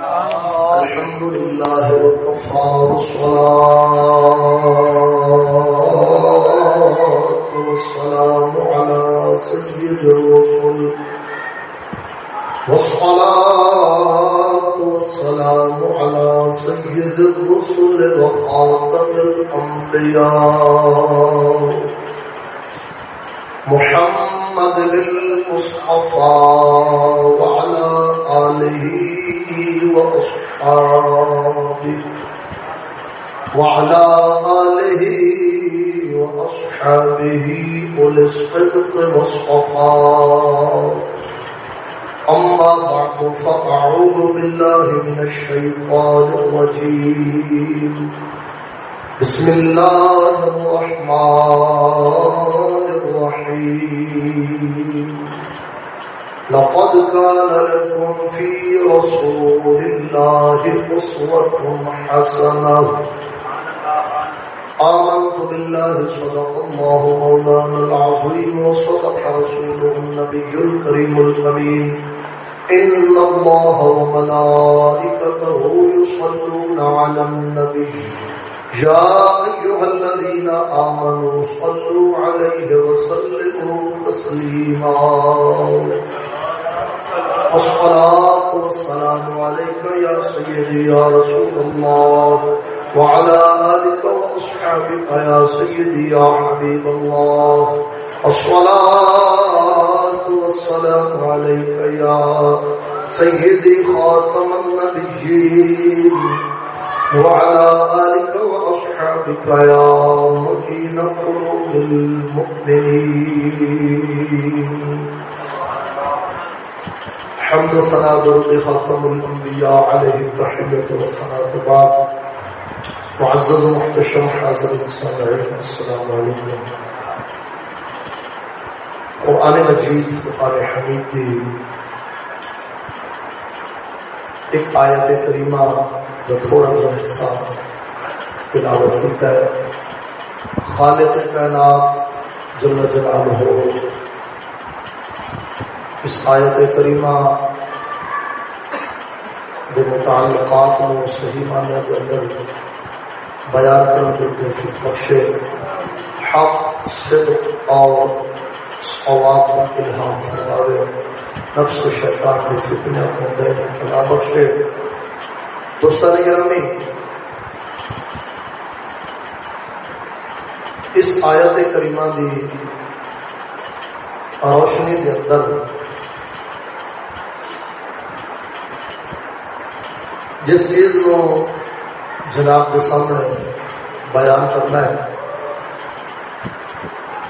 الحمد لله وكفى والصلاة والسلام على سيد الرسل والصلاة والسلام على سيد الرسل وخاتم الأنبياء محمد المصطفى وعلى آله وأصحابه وعلى آله وأصحابه أولي الصدق والصفاء. أما بعد فأعوذ بالله من الشيطان الرجيم بسم الله الرحمن الرحيم لقد كان لكم في رسول الله أسوة حسنة. آمنت بالله، صدق الله مولانا العظيم، وصدق رسوله النبي الكريم الأمين. إن الله وملائكته يصلون على النبي. يا أيها الذين آمنوا صلوا عليه وسلموا تسليما. والصلاة والسلام عليك يا سيدي يا رسول الله وعلى آلك وأصحابك يا سيدي يا حبيب الله. الصلاة والسلام عليك يا سيدي خاتم النبيين. وعلى آلك وأصحابك يا مكين قلوب المؤمنين. حمد و صلاة درد خاتم الأنبياء عليه التحية والصلاة بعد معزز محتشم حاضر السلام السلام عليكم قرآن مجید فقار حمید دی ایک آیت کریمہ جو تھوڑا جو حصہ تلاوت کیتا ہے. خالق کائنات جل جلالہ ہو اس آیت کریمہ کے متعلقات میں صحیح معنی کے اندر بیان کرنے کے توفیق بخشے۔ حق، صدق اور صواب کا الہام فرماوے۔ نفس شیطان کے فتنے کو دے خدا بخشے۔ دوستان گرامی اس آیت کریمہ دی روشنی کے اندر جس چیز کو جناب کے سامنے بیان کرنا ہے،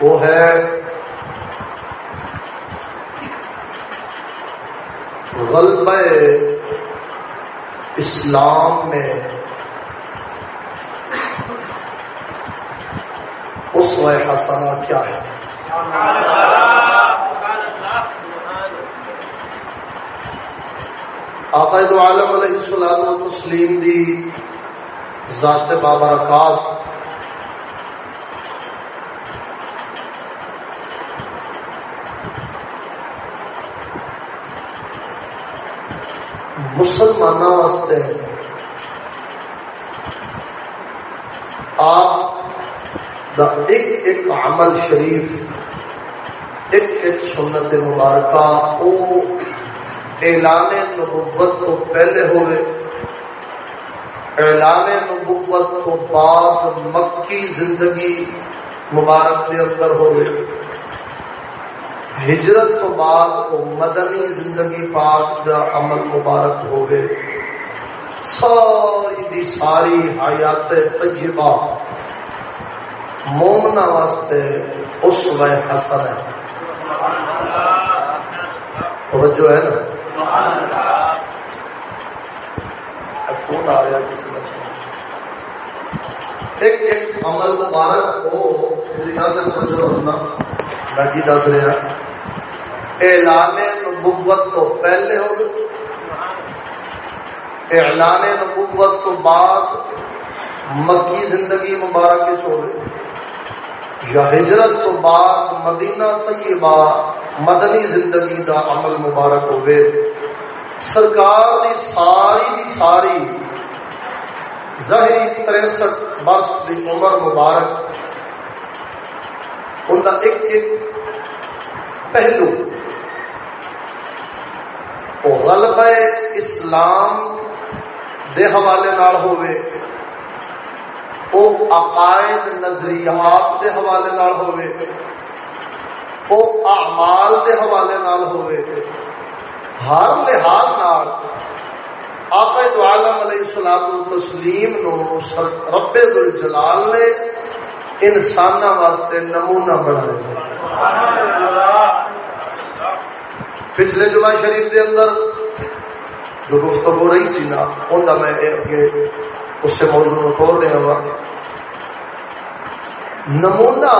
وہ ہے غلبہ اسلام میں اس و حسنہ کیا ہے؟ آقائد عالم علیہ السلام و تسلیم دی ذات بابرکات مسلمانوں واسطے آپ دا ایک ایک عمل شریف، ایک ایک سنت مبارکہ، او اعلان نبوت تو پہلے ہوئے۔ اعلان نبوت تو بعد مکی زندگی مبارک کے اندر ہوئے۔ ہجرت تو بعد وہ مدنی زندگی پاک دا عمل مبارک ہوئے۔ ساری دی ساری حیات طیبہ مومنا واسطے اس و حسن ہے توجہ ہے نا؟ فون آ رہا کسی بچے ایک ایک عمل مبارک ہو میری نظر توجہ رکھنا۔ میں کی دس رہا اعلان نبوت تو پہلے ہو اعلان نبوت تو بعد مکی زندگی مبارک چھوڑے۔ یا ہجرت تو بعد مدینہ طیبہ، مدنی زندگی دا عمل مبارک ہوئے۔ سرکار دی ساری دی ساری ظاہری تریسٹھ برس کی عمر مبارک۔ ان کا ایک ایک پہلو۔ وہ غلبہ اسلام دے حوالے نال ہوئے۔ او عقائد نظریات دے حوالے نال ہوئے او اعمال دے حوالے نال ہوئے ہر لحاظ نال آقا دو عالم علیہ السلام تسلیم نو رب الجلال نے انسان واسطے نمونہ بنایا پچھلے جمعہ شریف دے اندر جو گفتگو رہی سی نا ان کا میں اس سے موضوع میں کھول رہا ہوں نمونہ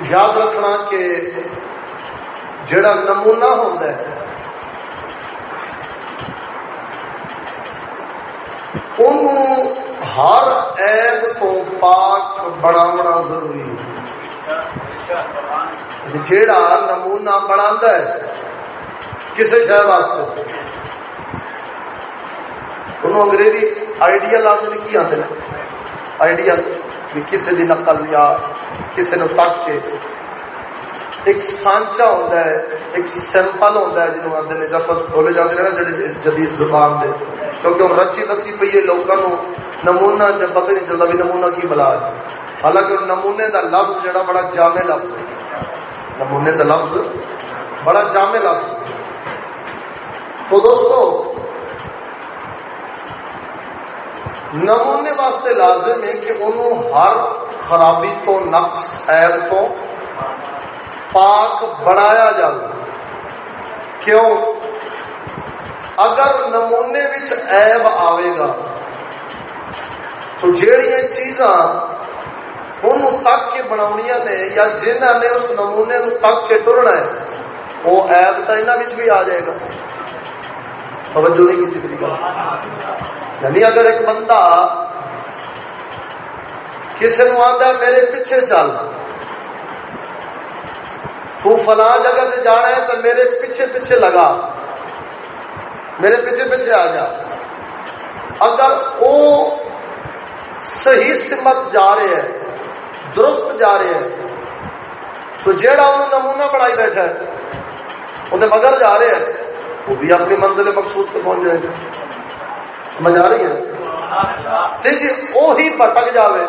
یاد رکھنا کہ جڑا نمونہ ہوتا ہے ہر ایب تو پاک بناونا ضروری ہے۔ جیڑا نمونہ بنا ہے کسی شہر واسطے؟ انہوں انگریزی آئیڈیا لانے کی آتے ہیں۔ آئیڈیا بھی کسی دی نقل یا کسی نے تک کے ایک سانچا ہوتا ہے، ایک سیمپل ہوتا ہے جنہوں آتے ہیں لفظ بولے جاتے ہیں نا جڑے جدید زبان دے۔ کیونکہ ہم رچی دسی پی ہے لوگوں نمونہ جب پتہ نہیں چلتا بھی نمونہ کی بلا ہے حالانکہ نمونے دا لفظ جڑا بڑا جامع لفظ ہے۔ نمونے دا لفظ بڑا جامع لفظ ہے۔ تو دوستو نمونے واسطے لازم ہے کہ انہوں ہر خرابی تو نقص عیب تو پاک بنایا جائے کیوں؟ اگر نمونے وچ عیب آئے گا، تو جیڑی چیزاں ان تک کے بنا نے یا جنہ نے اس نمونے نو تک کے ٹرنا ہے، وہ عیب تو یہاں بھی آ جائے گا۔ توجہ نہیں کی یعنی اگر ایک بندہ کسی نے آتا میرے پیچھے چل تو فلاں جگہ سے جانا ہے تو میرے پیچھے پیچھے لگا، میرے پیچھے پیچھے آ جا۔ اگر وہ صحیح سمت جا رہے ہیں، درست جا رہے ہیں، تو جیڑا انہوں نمونہ بنائی بیٹھا ہے، وہ مگر جا رہے ہیں۔ وہ بھی اپنی منزل مقصود پہ پہنچ جائے گا۔ سمجھ آ رہی ہے؟ جی وہی پٹک جائے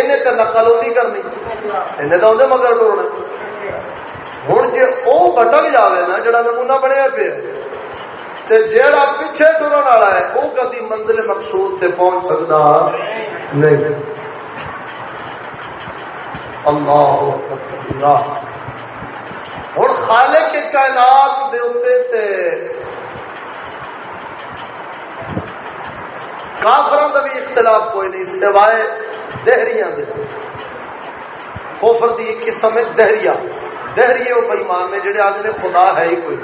انہیں تو نقل نہیں کرنی۔ انہیں تو اندر مگر ٹورنا ہوں جی وہ پٹک جائے نا، جڑا نمونہ بنیا پہ جیڑا پیچھے ٹرن والا ہے وہ کدی منزل مقصود تے پہنچ سکتا نہیں۔ اللہ۔ ہوں خالے کے کائنات دے اتنے تے کافر کا بھی اختلاف کوئی نہیں، سوائے دہریاں دے۔ کوفر دی قسم ہے دہریا دہریے وہ بےمان نے جڑے آدھے خدا ہے ہی کوئی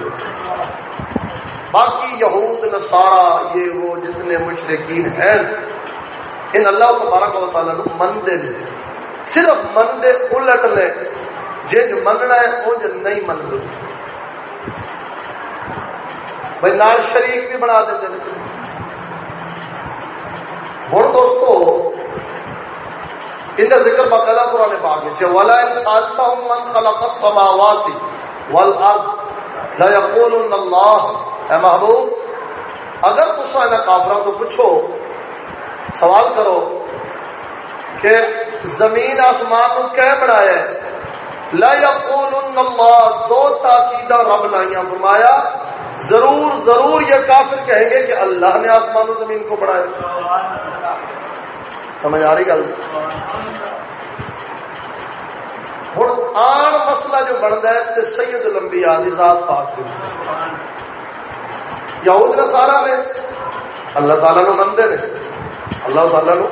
باقی یہود نصارا یہ وہ جتنے مشرقین ہیں، ان اللہ تبارک و تعالیٰ مندے صرف مندے الٹ نے جن مننا ہے انج نہیں من بھائی نال شریک بھی بنا دیتے ہیں ہوں دوستو، ان کا ذکر باقاعدہ قرآن پاک ہے ولا ان ہوں من خلق السماوات والارض لا يقولون اللہ اے محبوب، اگر تسا ان کافروں کو پوچھو، سوال کرو کہ زمین آسمان کو کیا بنایا ہے؟ لا یقولن اللہ، دو تاکیدہ رب لائیاں فرمایا، ضرور ضرور یہ کافر کہیں گے کہ اللہ نے آسمان و زمین کو بڑھایا۔ سمجھ آ رہی گل؟ ہوں آن مسئلہ جو بنتا ہے تو سید لمبی آدھی ذات پاک یہود نے سارا نے، اللہ تعالیٰ نو مندے نے۔ اللہ تعالیٰ نو،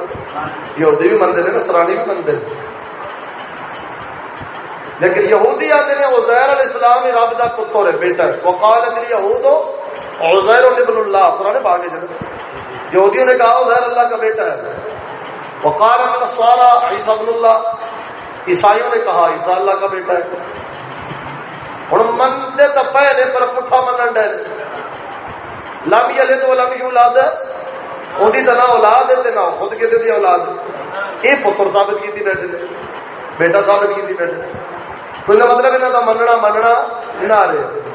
یہودی بھی مندے نے نسرانی بھی مندے نے۔ لیکن یہودی آتے ہیں، عزیر علیہ السلام رب کا پتر ہے بیٹا ہے وقال ابن یہود عزیر ابن اللہ، قرآن باغ جن یہودیوں نے کہا، عزیر اللہ کا بیٹا ہے۔ وقال ابن عیسی ابن اللہ۔ عیسائیوں نے کہا، عیسیٰ اللہ کا بیٹا ہے۔ ہوں منتے تو پے نے پر پٹھا منن ڈے۔ لم یلے تو لم یولاد اودی تو نہ اولاد ہے تے نہ خود کسی دی اولاد۔ یہ پتر ثابت کی بیٹھے بیٹا ثابت کی بیٹھے کوئی مطلب انہوں کا مننا مننا نہ رہے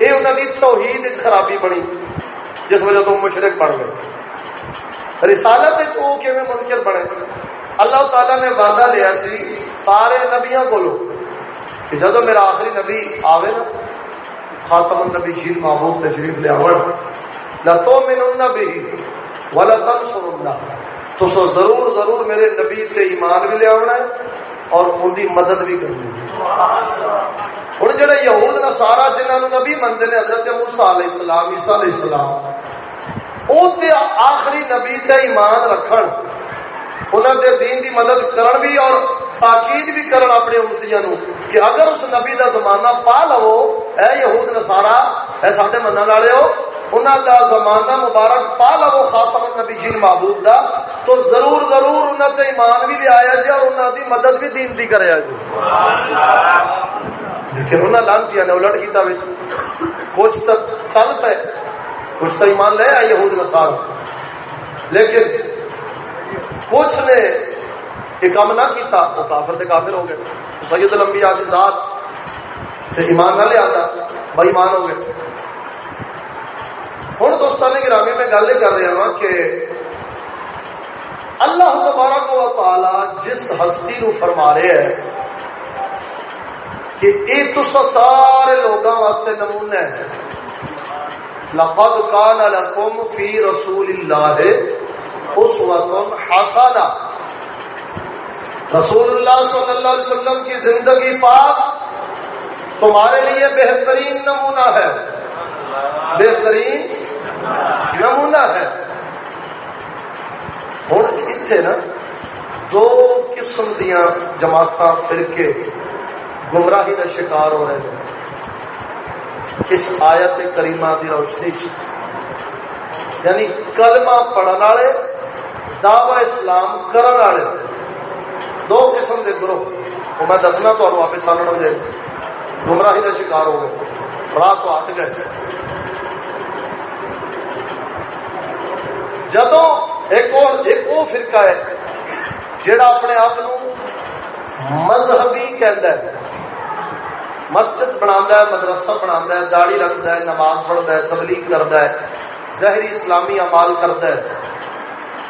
یہ انہوں کی توحید خرابی بنی جس وجہ تو مشرق بن گئے رسالت وہ کیون منکر بنے اللہ تعالی نے وعدہ لیا سی سارے نبیا کو کہ جب میرا آخری نبی آوے نا خاتم النبی شیر محبوب تشریف لیا لتو من النبی ولا تنصرن تو سو ضرور ضرور میرے نبی تے ایمان بھی لیا ہے اور ان کی مدد بھی کرنی ہوں جہاں یہود نا سارا جنہوں نبی منتے ہیں حضرت موسا علیہ السلام عیسا علیہ السلام وہ آخری نبی تے ایمان رکھن انہوں دے دین دی مدد کرن بھی اور تاکید بھی کرن اپنے امتیاں نو کہ اگر اس نبی دا زمانہ پا لو، اے یہود نصارا اے ساڈے منن والے ہو انہوں دا زمانہ مبارک پا لو خاتم النبی جین محبوب دا، تو ضرور ضرور انہوں تے ایمان بھی لے آیا جی اور انہوں دی مدد بھی دین دی کرے جی۔ لیکن انہوں لانتی نے الٹ کیتا وچ۔ کچھ تو چل پے، کچھ تو ایمان لے آئے یہود نصارا لیکن کچھ نے یہ کام نہ کیتا، وہ کافر تے کافر ہو گئے۔ سید لمبی آدھی ذات تے ایمان نہ لیا بھائی ایمان ہو گئے۔ ہوں دوستان گرامی میں گل یہ کر رہا ہوں کہ اللہ تبارک و تعالی جس ہستی نو فرما رہے ہیں کہ یہ تو سارے لوگوں واسطے نمونہ ہے۔ لقد کان لکم فی رسول اللہ اس وقت حسنا۔ رسول اللہ صلی اللہ علیہ وسلم کی زندگی پاک تمہارے لیے بہترین نمونہ ہے۔ بہترین نمونہ ہے۔ ہوں اتنے نا، دو قسم دیا جماعت فرقے گمراہی کا شکار ہو رہے ہیں۔ اس آیت کریمہ کی روشنی یعنی کلمہ پڑھنے والے، دعوی اسلام کرنے والے۔ دو قسم کے گروہ۔ وہ میں دسنا تو آپ چالن ہو جائے گمراہی کا شکار ہو گئے۔ راہ تو ہٹ گئے۔ جدو ایک ایک وہ فرقہ ہے جڑا اپنے آپ مذہبی کہہ مسجد بنا ہے، مدرسہ بنا ہے داڑی رکھتا ہے، نماز پڑھتا ہے، تبلیغ کرتا ہے، زہری اسلامی عمال کرتا ہے۔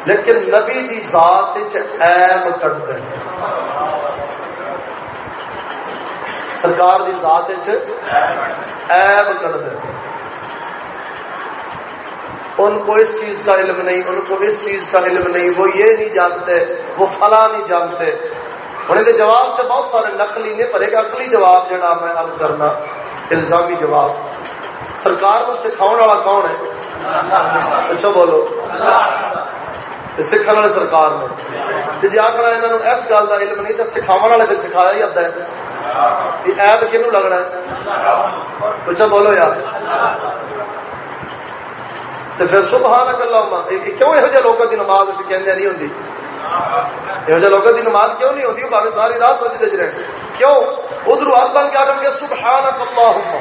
لیکن نبی دی ذات ایب کٹ سرکار دی ذات ایب کٹ ان کو اس چیز کا علم نہیں، ان کو اس چیز کا علم نہیں، وہ یہ نہیں جانتے، وہ فلاں نہیں جانتے۔ انہیں دے جواب تو بہت سارے نقلی نے، پر ایک اقلی جواب جڑا میں عرض کرنا، الزامی جواب۔ سرکار کو سکھاؤ والا کون ہے؟ اچھا بولو۔ سکھا والے سرکار نے جی آخر یہاں اس گل کا علم نہیں تو سکھاو والے پھر سکھایا ہی آتا ہے ایپ کنو لگنا ہے اچھا بولو یار تو پھر سبحان اللہ کیوں یہ جہ لوگوں کی نماز اسی کہندے نہیں ہوندی یہ جہ لوگوں کی نماز کیوں نہیں وہ ساری رات سجدے وچ رہے کیوں ادھر ہاتھ بن کے گے سبحانک اللہم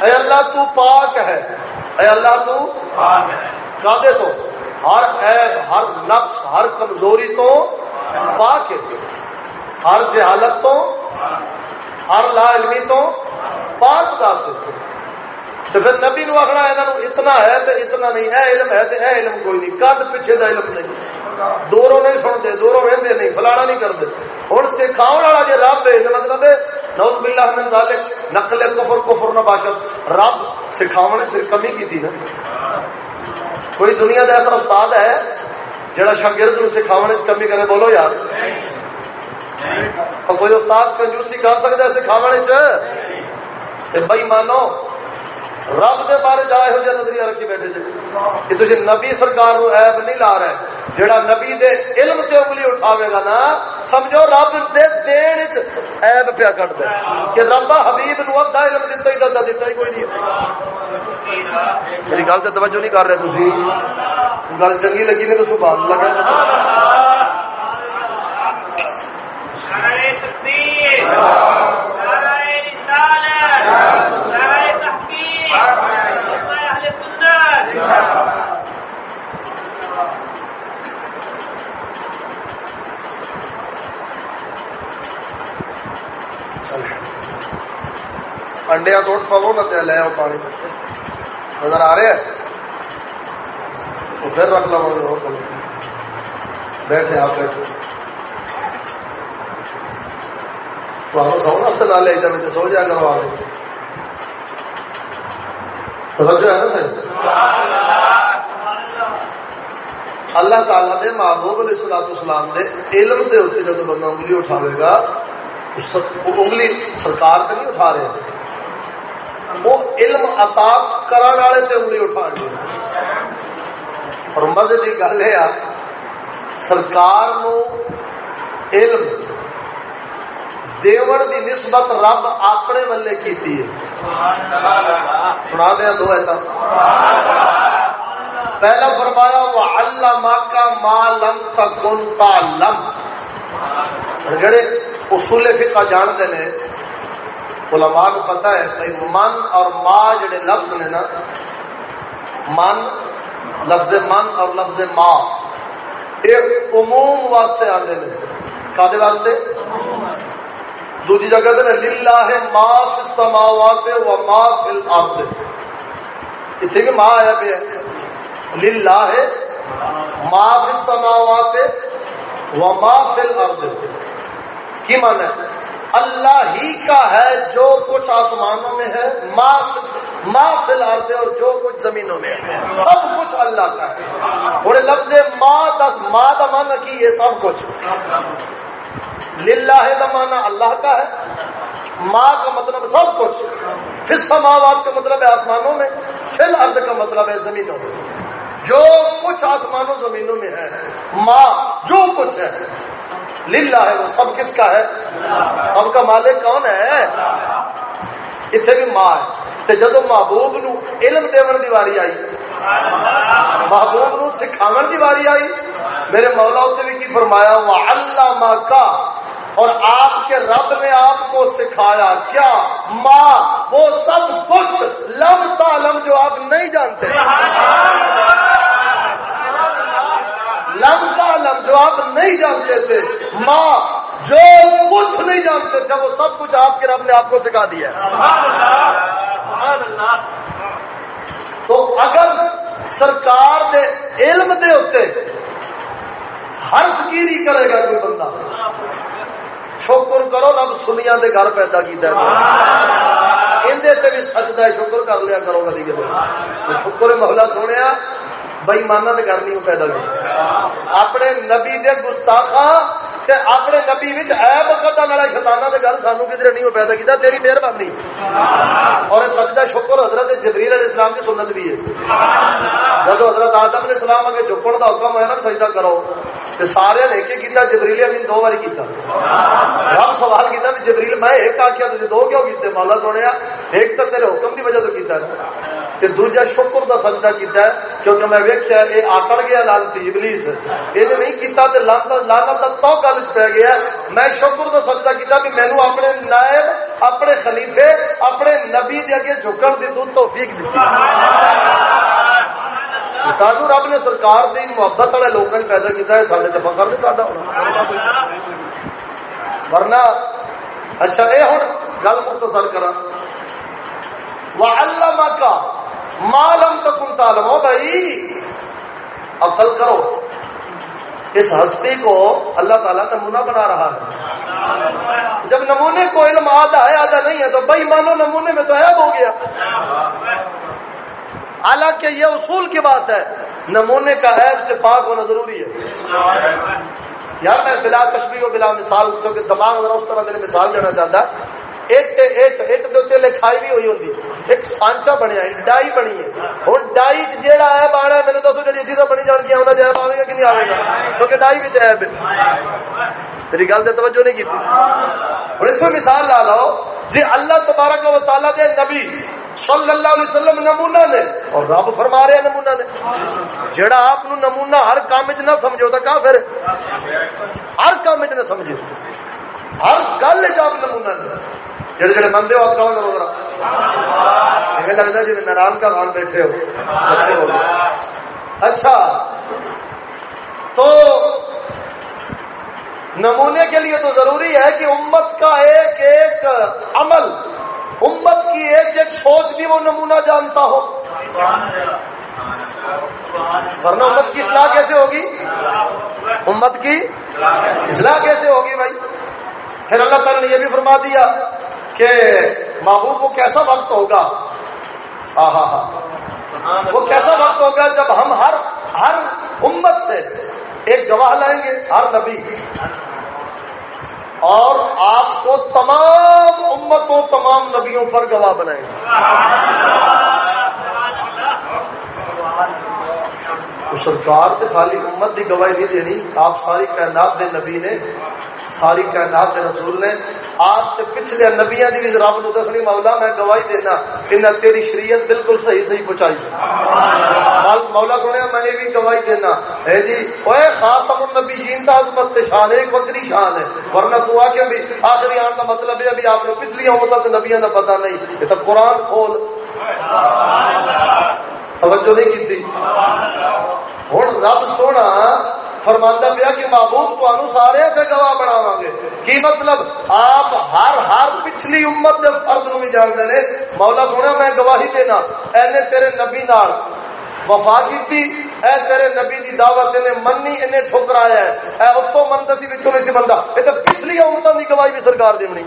اے اللہ تو پاک ہے اے اللہ تو پاک ہے کادے تو ہر عیب، ہر نقص، ہر کمزوری تو پاک ہے ہر جہالت تو ہر لا علمی تو پاک ذات تو پھر نبی نو آخنا یہاں اتنا ہے تو اتنا نہیں، اے علم ہے تو اے علم کوئی نہیں۔ کد پیچھے دا علم نہیں۔ دوروں نہیں سنتے، دوروں وہدے نہیں، فلانا نہیں کرتے ہوں سکھاؤ والا جی رب ہے مطلب نوز بلا من ذالک، نقل کفر کفر نہ باشد۔ رب سکھاو نے پھر کمی کی تھی نا۔ کوئی دنیا کا ایسا استاد ہے جہاں شاگرد نو سکھاونے کمی کرے؟ بولو یار۔ اور کوئی استاد کنجوسی کر سکتا ہے سکھاونے چ بھائی مانو رب دے بارے جا یہ نظریہ رکھی بیٹھے جی کہ تھی نبی سرکار نو ایب نہیں لا رہے جہاں نبی دے علم سے انگلی اٹھاوے گا نا، سمجھو رب دے دین ایب پیا کٹ دے، کہ رب حبیب نو ادا علم دتا ہی دتا دتا ہی کوئی نہیں۔ میری گل تو توجہ نہیں کر رہے تھی گل چنگی لگی نہیں تو سبحان اللہ لگا نعرہ تکبیر انڈیا توڑ پلو نہ لے آؤ پانی نظر آ رہے ہیں تو پھر رکھ لو بیٹھے آپ بیٹھے تو ہم سو نستے لا لے جب سو جا کروا جو ہے نا سر اللہ تعالیٰ نے محبوب علیہ السلام اسلام دے علم دے اتنے جب بندہ انگلی اٹھاوے گا انگلی سرکار سے نہیں اٹھا رہے وہ علم عطا کرنے والے تے انگلی اٹھا رہے اور مزے کی گل یہ سرکار نو علم دیون دی نسبت رب اپنے ولے کی سنا دیا دو ایسا۔ پہلا فرمایا وہ اللہ کا ماں لم تکن تعلم۔ جڑے اصول فقہ جانتے ہیں، علماء کو پتہ ہے، بھائی من اور ماں جڑے لفظ نے نا، من لفظ من اور لفظ ماں ایک عموم واسطے آتے ہیں کادے واسطے؟ دوسری جگہ تے للہ ہے ما فی السماوات و ما فی الارض. اتنے کہ ماں آیا پہ؟ للہ ہے ما فی السماوات و ما فی الارض. کی معنی ہے؟ اللہ ہی کا ہے جو کچھ آسمانوں میں ہے ماں فی الارض اور جو کچھ زمینوں میں ہے۔ سب کچھ اللہ کا ہے۔ اور لفظ ماں دس ماں دا کی یہ سب کچھ۔ للہ دا مانا اللہ کا ہے۔ ماں کا مطلب سب کچھ۔ پھر سماوات کا مطلب ہے آسمانوں میں۔ فی الارض کا مطلب ہے زمینوں میں۔ جو کچھ آسمانوں زمینوں میں ہے، ماں جو کچھ ہے، للہ ہے وہ سب کس کا ہے؟ سب کا مالک کون ہے؟ اتنے بھی ماں ہے۔ جدو محبوب نو علم دیون دی واری آئی، محبوب نو سکھاون دی واری آئی، میرے مولا اتنے بھی کی فرمایا وہ اللہ ماں کا اور آپ کے رب نے آپ کو سکھایا کیا؟ ماں، وہ سب کچھ لم تعلم جو آپ نہیں جانتے۔ لم تعلم جو آپ نہیں جانتے تھے ماں، جو کچھ نہیں جانتے تھے وہ سب کچھ آپ کے رب نے آپ کو سکھا دیا تو اگر سرکار دے علم دے ہوتے ہر فکیری کرے گا کوئی بندہ؟ شکر کرو رب سنیا دے گھر پیدا کیتا ہے۔ اندے بھی سجدہ شکر کر لیا کرو کدی شکر محلہ سونے بئی مانا دے گھر نہیں پیدا کی اپنے نبی دے گستاخا تے اپنے نبی وچ عیب کڈن والا شیطاناں دے گل سانو کدھر نہیں پیدا کیتا، تیری مہربانی۔ اور سجدہ شکر حضرت جبریل علیہ السلام کی سنت بھی ہے۔ جب حضرت آدم علیہ السلام اگے جھکن دا حکم ہے نا سجدہ کرو، تے سارے نے ایک کیتا، جبریل امین دو بار کیتا۔ رب سوال کیتا کہ جبریل، میں ایک آکھیا تے دو کیوں کیتے؟ مولا سنیا، ایک تے تیرے حکم دی وجہ تو کیتا ہے۔ تے دوجا شکر دا سجدہ کیتا ہے۔ کیونکہ میں ویکھیا اے آکڑ گیا لعنتی ابلیس۔ اے نہیں کیتا تے لعنت لعنت تو گل پہ گیا میں شکر دا سجدہ کیتا کہ مینوں اپنے نائب، اپنے خلیفے، اپنے نبی دے اگے جھکن دی تو توفیق دتی سانو رب نے سرکار دی محبت والے لوگوں نے پیدا کیتا ہے سارے تے فخر نہیں ساڈا ہونا ورنہ اچھا اے ہن گل مختصر کراں۔ وعلم کا معلوم تکن تعلم ہو بھائی۔ عقل کرو۔ اس ہستی کو اللہ تعالیٰ نمونہ بنا رہا ہے۔ جب نمونے کو علم آدھا ہے آدھا نہیں ہے، تو بھائی مانو نمونے میں تو عیب ہو گیا۔ حالانکہ یہ اصول کی بات ہے۔ نمونے کا عیب سے پاک ہونا ضروری ہے۔ یار، میں بلا تشریح و بلا مثال، کیونکہ دماغ ذرا اس طرح میرے مثال دینا چاہتا۔ ہے لکھائی بھی ہوئی ایک سانچا بنیا ڈائی بنی ہے۔ ڈائی میرے دسو چیزاں بنی جان گیا گا کہ نہیں گا؟ کیونکہ ڈائی گل توجہ نہیں اس میں مثال لا لو جی اللہ تبارک و تعالیٰ دے نبی صلی اللہ علیہ وسلم نمونہ نے اور رب فرما رہے نمونہ نے جڑا آپ نمونہ ہر کام چ نہ سمجھو تو کیا پھر ہر کام چ نہ سمجھو ہر گل چ نمونہ جڑے جڑے بندے ہو کرو ذرا ہمیں لگتا جی نرام کا بھان بیٹھے ہو۔ اچھا۔ تو نمونے کے لیے تو ضروری ہے کہ امت کا ایک ایک عمل، امت کی ایک ایک سوچ بھی وہ نمونہ جانتا ہو۔ ورنہ امت کی اصلاح کیسے ہوگی؟ امت کی اصلاح کیسے ہوگی بھائی؟ پھر اللہ تعالی نے یہ بھی فرما دیا کہ محبوب کو کیسا وقت ہوگا؟ ہاں وہ کیسا وقت ہوگا جب ہم ہر ہر امت سے ایک گواہ لائیں گے، ہر نبی؟ اور آپ کو تمام امتوں، تمام نبیوں پر گواہ بنائیں گے۔ سرکار خالی امت کی گواہی نہیں دینی، آپ ساری کائنات دے نبی نے ساری کائنات دے رسول نے آج سے پچھلے نبیا کی بھی رب نو دکھنی مولا میں گواہی دینا ان تیری شریعت بالکل صحیح صحیح پہنچائی مولا سنیا، میں نے بھی گواہی دینا۔ جی، ہے جی وہ خاتم النبی جین کا عظمت شان ایک وکری شان ہے۔ ورنہ تو آ کے بھی آخری آن کا مطلب ہے ابھی آپ نے پچھلی امت نبیاں کا پتا نہیں۔ یہ تو قرآن کھول۔ توجہ نہیں کی ہوں رب سونا فرماندہ پیا کہ محبوب تو سارے سے گواہ بناو گے کی مطلب؟ آپ ہر ہر پچھلی امت کے فرد نو بھی جانتے ہیں مولا سونا میں گواہی دینا اینے تیرے نبی نال وفا کی اے تیرے نبی دی دعوت نے منی انہیں ٹھکرایا ہے۔ اے اتوں منتا سی وچوں نہیں سی بندہ۔ یہ تو پچھلی امتوں کی گواہی بھی سرکار دیونی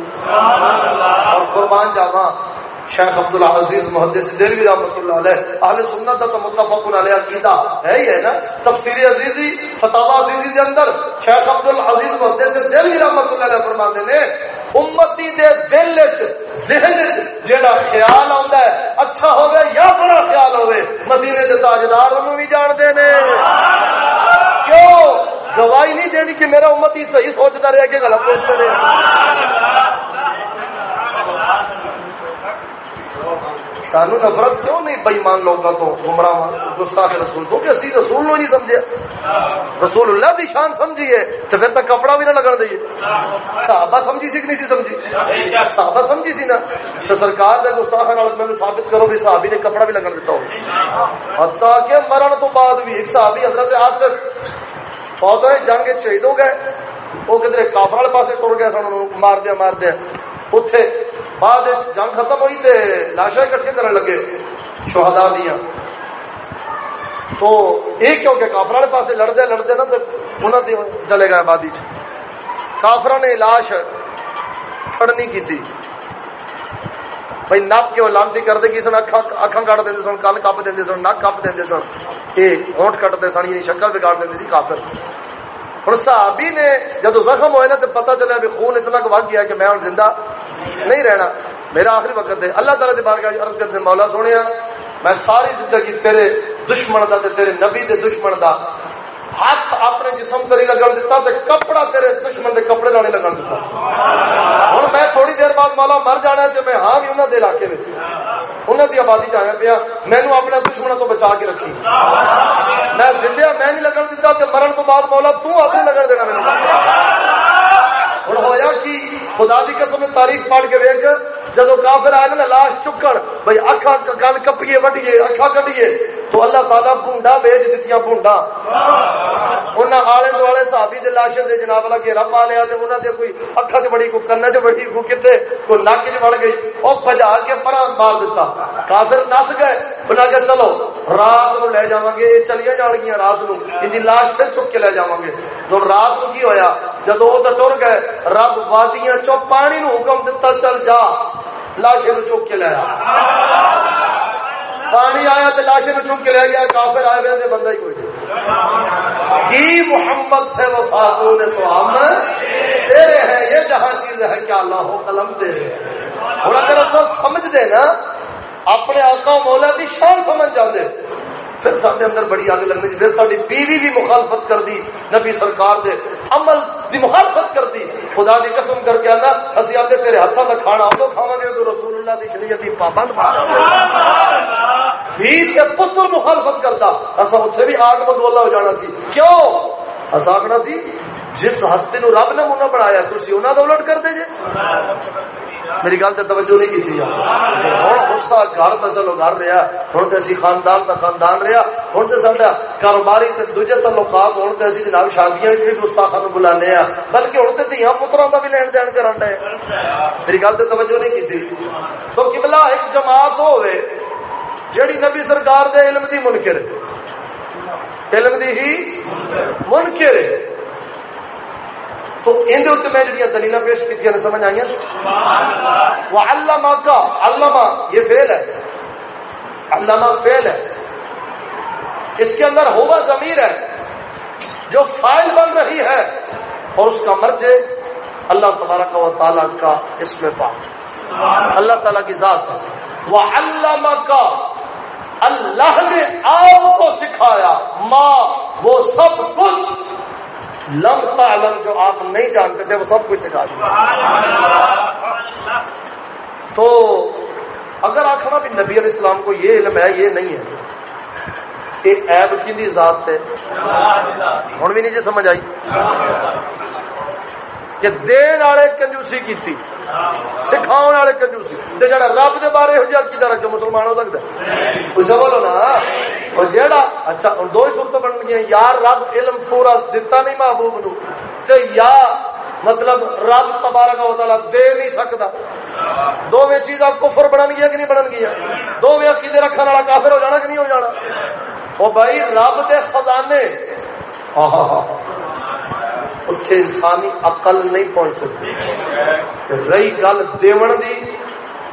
اور قربان جاواں۔ شیخ عبد العزیز محدث دلوی رحمۃ اللہ علیہ، اہل سنت کا متفق علیہ عقیدہ ہے ہی ہے نا؟ تفسیر عزیزی فتح عزیزی دے اندر شیخ عبد العزیز محدث دلوی رحمۃ اللہ علیہ فرماتے نے امتی دے دل وچ، ذہن وچ جیڑا خیال آندا ہے اچھا ہوے یا برا خیال ہوے مدینے دے تاجدار انہوں بھی جان دے نے کیوں؟ گواہی نہیں دینی کہ میرا امتی صحیح سوچتا رہے کہ غلط سوچتا رہے۔ سانو نفرت کیوں نہیں بےمان لوگوں تو گمراہ گستاخ رسول؟ تو کہ اسی رسول نو نہیں سمجھے۔ رسول اللہ دی شان سمجھیے تو پھر تک کپڑا بھی نہ لگن دئیے۔ صحابہ سمجھی سی کہ نہیں سی سمجھی؟ صحابہ سمجھی سی نا۔ تو سرکار دے گستاخ میں ثابت کرو بھی صحابی نے کپڑا بھی لگن دیتا ہو۔ حتیٰ کہ مرن تو بعد بھی ایک صحابی حضرت آصف فوت ہوئے، جنگ شہید ہو گئے۔ وہ کدھر کافر والے پاسے ٹر گیا سن مار دیا مار دیا۔ اتے بعد جنگ ختم ہوئی تے لاشا اکٹھے کرنے لگے شہدا دیا تو یہ کیونکہ کافر والے پاس لڑتے لڑتے نا تو انہوں نے چلے گئے آبادی چ۔ کافر نے لاش کھڑنی کی تھی بھائی نپ کے وہ لانتی کرتے کی سن اکھان کٹ دیں سن، کل کپ دیں سن، نک کپ دیں سن۔ یہ اونٹ کٹتے سن یہ شکل بگاڑ دیں سی کافر۔ ہوں صحابی نے، جدو زخم ہوئے نا تو پتا چلا بھی خون اتنا وگ گیا کہ میں ہوں زندہ نہیں رہنا۔ میرا آخری وقت ہے۔ اللہ تعالیٰ بار کا عرض کرتے مولا سونے میں ساری زندگی تیرے دشمن دا تے تیرے نبی دے دشمن دا ہاتھ اپنے جسم سے نہیں لگن دیتا تے کپڑا تیرے دشمن دے کپڑے نہ لگن دیتا۔ ہوں میں تھوڑی دیر بعد مولا مر جانا تے میں ہاں بھی انہوں دے علاقے میں انہوں دی آبادی چاہیا پیا۔ مینو اپنے دشمنوں تو بچا کے رکھی۔ میں زندہ ہاں میں نہیں لگن دیتا تے مرن تو بعد مولا تو اپنے لگن دینا میرے ہوں ہوا کہ خدا کی قسم تاریخ پڑھ کے ویک جب کافر آئے نا، لاش چکن بھائی اکھا گل کپیے، وڈیے اکھا کڈیے، تو اللہ تعالیٰ بھونڈا بھیج دیتی بھونڈا انہیں آلے دوالے صحابی دے لاشے دے جناب والا گھیرا پا لیا تے انہوں نے کوئی اکھا چ بڑی کوئی کن چ بڑی کوئی کتے، کوئی نک جی چ بڑھ گئی۔ وہ بجا کے پرا مار دیتا کافر نس گئے۔ بنا کے چلو، رات نو لے جا گے یہ چلیا جان گیا رات نو۔ ان دی لاش پھر چک کے لے جا گے تو رات کو کی ہویا؟ جدو وہ ٹر گئے، رب وادیاں چو پانی نو حکم دیتا چل جا لاشے نو چک کے لیا پانی آیا تو لاشے نو چک کے لے گیا، کافر آئے گئے بندہ ہی کوئی کی محمد سے وفا نے تو ہم تیرے ہیں، یہ جہاں چیز ہے کیا اللہ ہو قلم تیرے اور اگر اصل سمجھ دے نا، اپنے آقا مولا دی شان سمجھ جاتے پھر سارے اندر بڑی آگ لگنی پھر ساری بیوی بھی مخالفت کر دی، نبی سرکار دے عمل دی مخالفت کر دی۔ خدا دی قسم کر کے آنا اسی آتے تیرے ہاتھوں کا کھانا تو کھاوا گے تو رسول اللہ دی شریعت دی پابند دین کے پتر مخالفت کرتا اصا اتنے بھی آگ بگولا ہو جانا سی۔ کیوں؟ اصا آخنا سی؟ جس ہستے نو رب نے منہ بنایا تھی انہوں نے الٹ کر دے جے؟ میری گل تو توجہ نہیں کی ہوں غصہ گھر تو چلو گھر رہا ہوں تو اسی خاندان کا خاندان رہا ہوں تو سا کاروباری سے دوجے تعلقات ہوں تو اسی جناب شادیاں بھی گستاخا بلانے ہاں بلکہ ہوں تو دیا پترا کا بھی لین دین کرن ڈے۔ میری گل تو توجہ نہیں کی تو کبلا ایک جماعت ہوئے جیڑی نبی سرکار دے علم دی منکر علم دی ہی منکر تو ان میں جڑی دلیل پیش کی سمجھ آئی وہ علامہ کا علامہ یہ فیل ہے۔ علامہ فیل ہے۔ اس کے اندر ہوا ضمیر ہے۔ جو فائل بن رہی ہے اور اس کا مرج اللہ تبارک و تعالیٰ کا اس میں پاک اللہ۔ تعالیٰ کی ذات وہ علامہ کا اللہ نے آپ کو سکھایا ماں وہ سب کچھ۔ لم تعلم جو آپ نہیں جانتے تھے، وہ سب کچھ سکھا دیا۔ تو اگر آخر بھی نبی علیہ السلام کو یہ علم ہے، یہ نہیں ہے۔ یہ ایب کی ذات ہے۔ ہوں بھی نہیں جی سمجھ آئی؟ کہ دین والے کنجوسی کی سکھاؤ والے کنجوسی۔ جڑا رب دے بارے ہو جائے کدھر رکھے مسلمان ہو سکتا ہے؟ کچھ بولو نا؟ اور جیڑا اچھا دو ہی صورتیں بن گئی یار رب علم پورا دتا نہیں محبوب نو۔ تے یا مطلب رب تبارک و تعالی دے نہیں سکتا۔ دو میں چیزاں کفر بنن گیا کہ نہیں بنن گیا؟ دو میں عقیدے رکھنے والا کافر ہو جانا کہ نہیں ہو جانا؟ او بھائی، رب دے خزانے۔ اتنے انسانی عقل نہیں پہنچ سکتی۔ رہی گل دیون دی،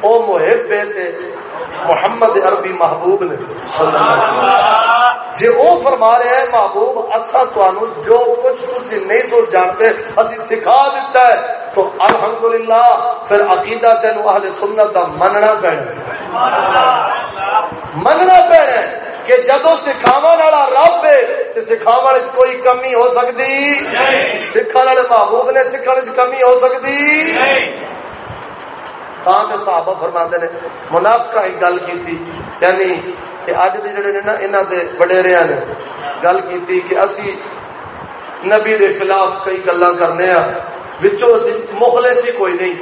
او محب تے محمد عربی محبوب نے جی وہ فرما رہے ہیں محبوب اصا تہن جو کچھ تھی نہیں سو جانتے اسی سکھا دیتا ہے۔ تو الحمدللہ پھر عقیدہ تین اہل سنت کا مننا پینا۔ مننا پینا کہ جدو سکھاو والا رب ہے سکھاو کوئی کمی ہو سکتی سکھا والے محبوب نے سکھنے کمی ہو سکتی صحابہ فرما نے، منافقہ ہی گل کی تھی یعنی کہ اج دے جڑے نے نا، انہاں دے وڈیریاں نے، گل کی کہ اسی نبی دے خلاف کئی گلاں کرنے ہاں وچوں اسی مخلص ہی کوئی نہیں۔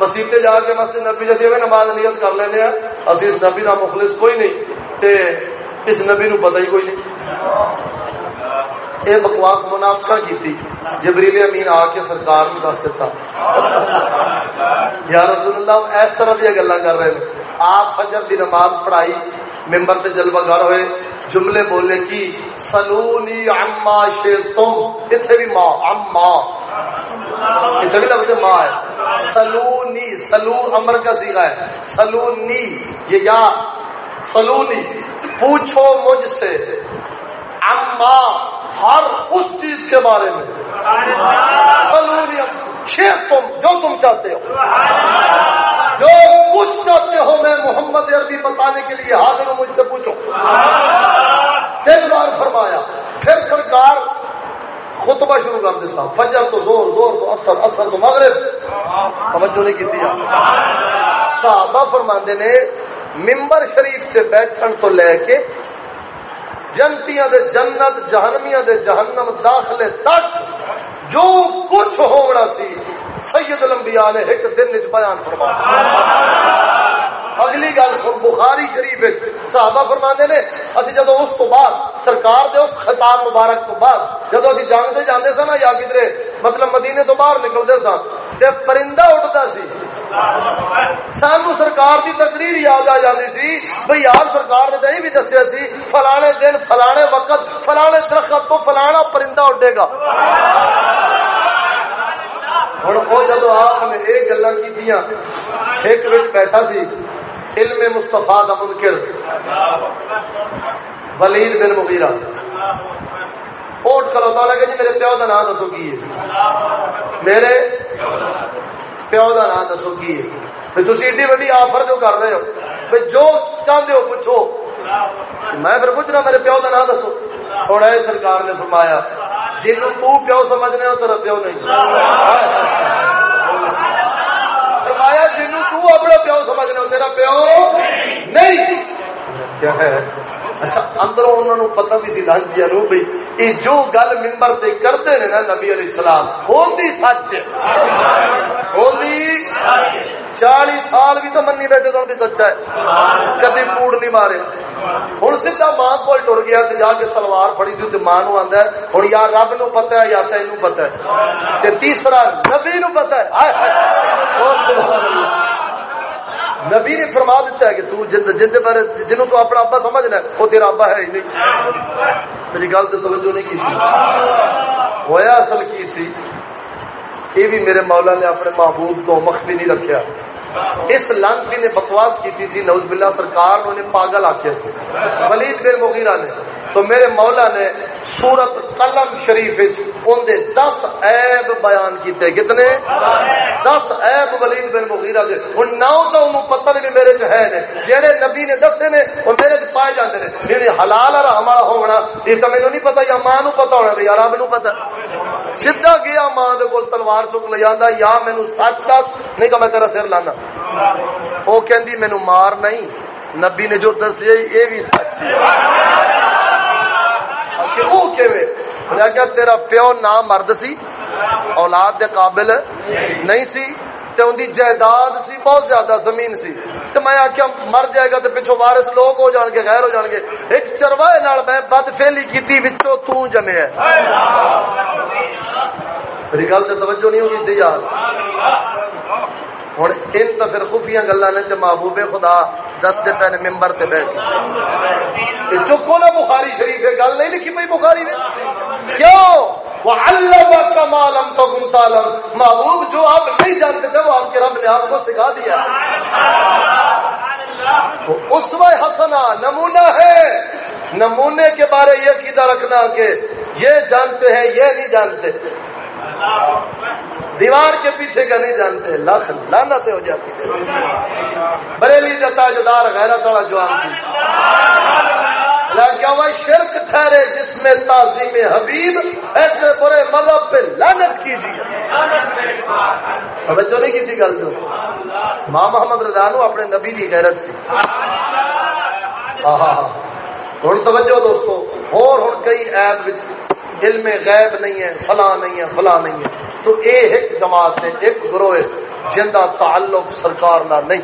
مسجد تے جا کے مسجد نبی جیسے میں نماز نیت کر لینے ہاں اسی اس نبی دا مخلص کوئی نہیں، تے اس نبی نو پتہ ہی کوئی نہیں۔ یہ بکواس منافقہ کی تھی۔ جبریل امین آ کے سرکار نے دس دیتا یا رسول اللہ اس طرح دیا گلا کر رہے ہیں۔ آپ فجر دی نماز پڑھائی، ممبر تے جلوہ گھر ہوئے، جملے بولے کی، سلونی عما شئتم اتھے بھی ماں، عما۔ اتھے بھی لفظ ماں ہے۔ سلونی سلو امر کا صیغہ ہے۔ سلونی یہ یا۔ سلونی پوچھو مجھ سے۔ اما ہر اس چیز کے بارے میں۔ سلونی تم جو تم چاہتے ہو۔ جو کچھ چاہتے ہو میں محمد عربی بتانے کے لیے حاضر ہوں، مجھ سے پوچھو۔ تین بار فرمایا، پھر سرکار خطبہ شروع کر دیتا۔ فجر تو زور زور تو اثر اثر تو مغرب۔ توجہ نہیں کی صحابہ فرماندے نے، ممبر شریف سے بیٹھن تو لے کے جنتیاں دے جنت، جہنمیاں دے جہنم داخلے تک جو کچھ ہونا سی، سید الانبیاء نے ایک دن وچ بیان فرمایا اگلی گل سن، بخاری شریف صحابہ فرماندے نے، اسی جدو اس تو بعد، سرکار دے اس خطاب مبارک تو بعد جدو اسی جنگ تے جاندے سن یا کدھر مطلب مدینے تو باہر نکلدے سن تے پرندہ اڑتا سی، سانو سرکار دی تقریر یاد آ جاتی سی، بھئی یار سرکار نے تو بھی دسیا سی، فلانے دن، فلانے وقت، فلانے درخت تو فلانا پرندہ اڈے گا۔ ہوں وہ جدو آپ نے یہ گلا کی ایک بیٹھا سی، علم مستفا کا منکر، ولید بن مغیرہ۔ اوٹ کلوتا لگے جی میرے پیو کا نام دسو کی ہے؟ میرے پیو کا نام دسو کی تھی ایڈی وڈی آفر جو کر رہے ہو جو چاہتے ہو پوچھو۔ میں پھر پوچھنا، میرے پیو کا نام دسو۔ تھوڑا یہ سرکار نے فرمایا جن تو پیو سمجھنے ہو، تیرا پیو نہیں۔ فرمایا جن تو اپنا پیو سمجھنے ہو، تیرا پیو نہیں۔ کیا ہے؟ اچھا اندروں انہوں نے پتہ بھی سی جو گل نا، نبی علیہ السلام سچ۔ چالی سال بھی تو منی بیٹھے تو بھی سچا ہے۔ کدی کوڑ نہیں مارے۔ ہوں سیدا ماں کو ٹر گیا جا کے تلوار فڑی سی ماں نو آدھا ہوں یا رب نو پتا ہے یا تین پتا ہے۔ تیسرا، نبی نو پتا ہے۔ نبی نے فرما دیتا ہے کہ تو جن جن پر جنوں تو اپنا ابا سمجھ لے، وہ تیرا ابا ہے ہی نہیں۔ میری گل تو توجہ نہیں کی ہویا اصل کی سی، یہ بھی میرے مولا نے اپنے محبوب تو مخفی نہیں رکھیا۔ اس لانتی نے بکواس کی تھی سی نوز باللہ سرکار نے پاگل آخیا سی۔ ولید بن مغیرہ نے۔ تو میرے مولا نے سورت قلم شریف اندر دس عیب بیان کیتے۔ کتنے؟ دس عیب ولید بن مغیرہ دے۔ ہن نو تو انہوں پتہ نہیں میرے چ ہے نے۔ جڑے نبی نے دسے نے وہ میرے چ پائے جاندے نے۔ یعنی حلال اور حرام ہونا یہ تو مینوں نہیں پتہ، یا ماں نو پتہ ہونا تے یا رب نو پتہ۔ سیدھا گیا ماں دے کول تلوار چک لے جاندا، یا مینوں سچ دس، نہیں تو میں تیرا سر لانا۔ او کہندی مینوں مار نہیں۔ نبی نے جو دسیا یہ بھی سچ۔ ہے کیا تیرا پیو نہ مرد سی، اولاد دے قابل نہیں سی، تے ان دی جائیداد سی بہت زیادہ زمین سی۔ تے میں آخیا مر جائے گا تے پچھو وارث لوگ ہو جان گے، غیر ہو جان گے۔ ایک چروائے نال میں بد فیلی کیتی، وچوں تو جمے ہے۔ میری گل تے توجہ نہیں ہوئی تھی یار۔ ہوں ان تو پھر خفیہ گلا نے تے محبوب خدا دس دے پہنے ممبر تے بیٹھ چکو نا بخاری شریف گل نہیں لکھی پی بخاری نے؟ کیوں؟ محبوب جو آپ نہیں جانتے تھے، وہ آپ کے رب نے آپ کو سکھا دیا۔ تو اس میں ہسنا نمونہ ہے۔ نمونے کے بارے یہ عقیدہ رکھنا کہ یہ جانتے ہیں، یہ نہیں جانتے۔ دیوار کے پیچھے کا نہیں جانتے لاکھ لانت ہو جاتی بریلی جتا جدار غیرت والا جوان تھی۔ کیا وہ شرک ٹھہرے جس میں تعظیم حبیب ایسے برے مذہب پہ لانت کیجیے توجہ نہیں کی تھی گل جو۔ ماں محمد رضا نو اپنے نبی کی غیرت سی۔ ہوں، توجہ دوستو۔ اور ہوں کئی ایپ علم غیب نہیں ہے، فلاں نہیں ہے، فلاں نہیں ہے۔ تو اے ایک جماعت ہے ایک گروہ جن کا تعلق سرکار نہ نہیں۔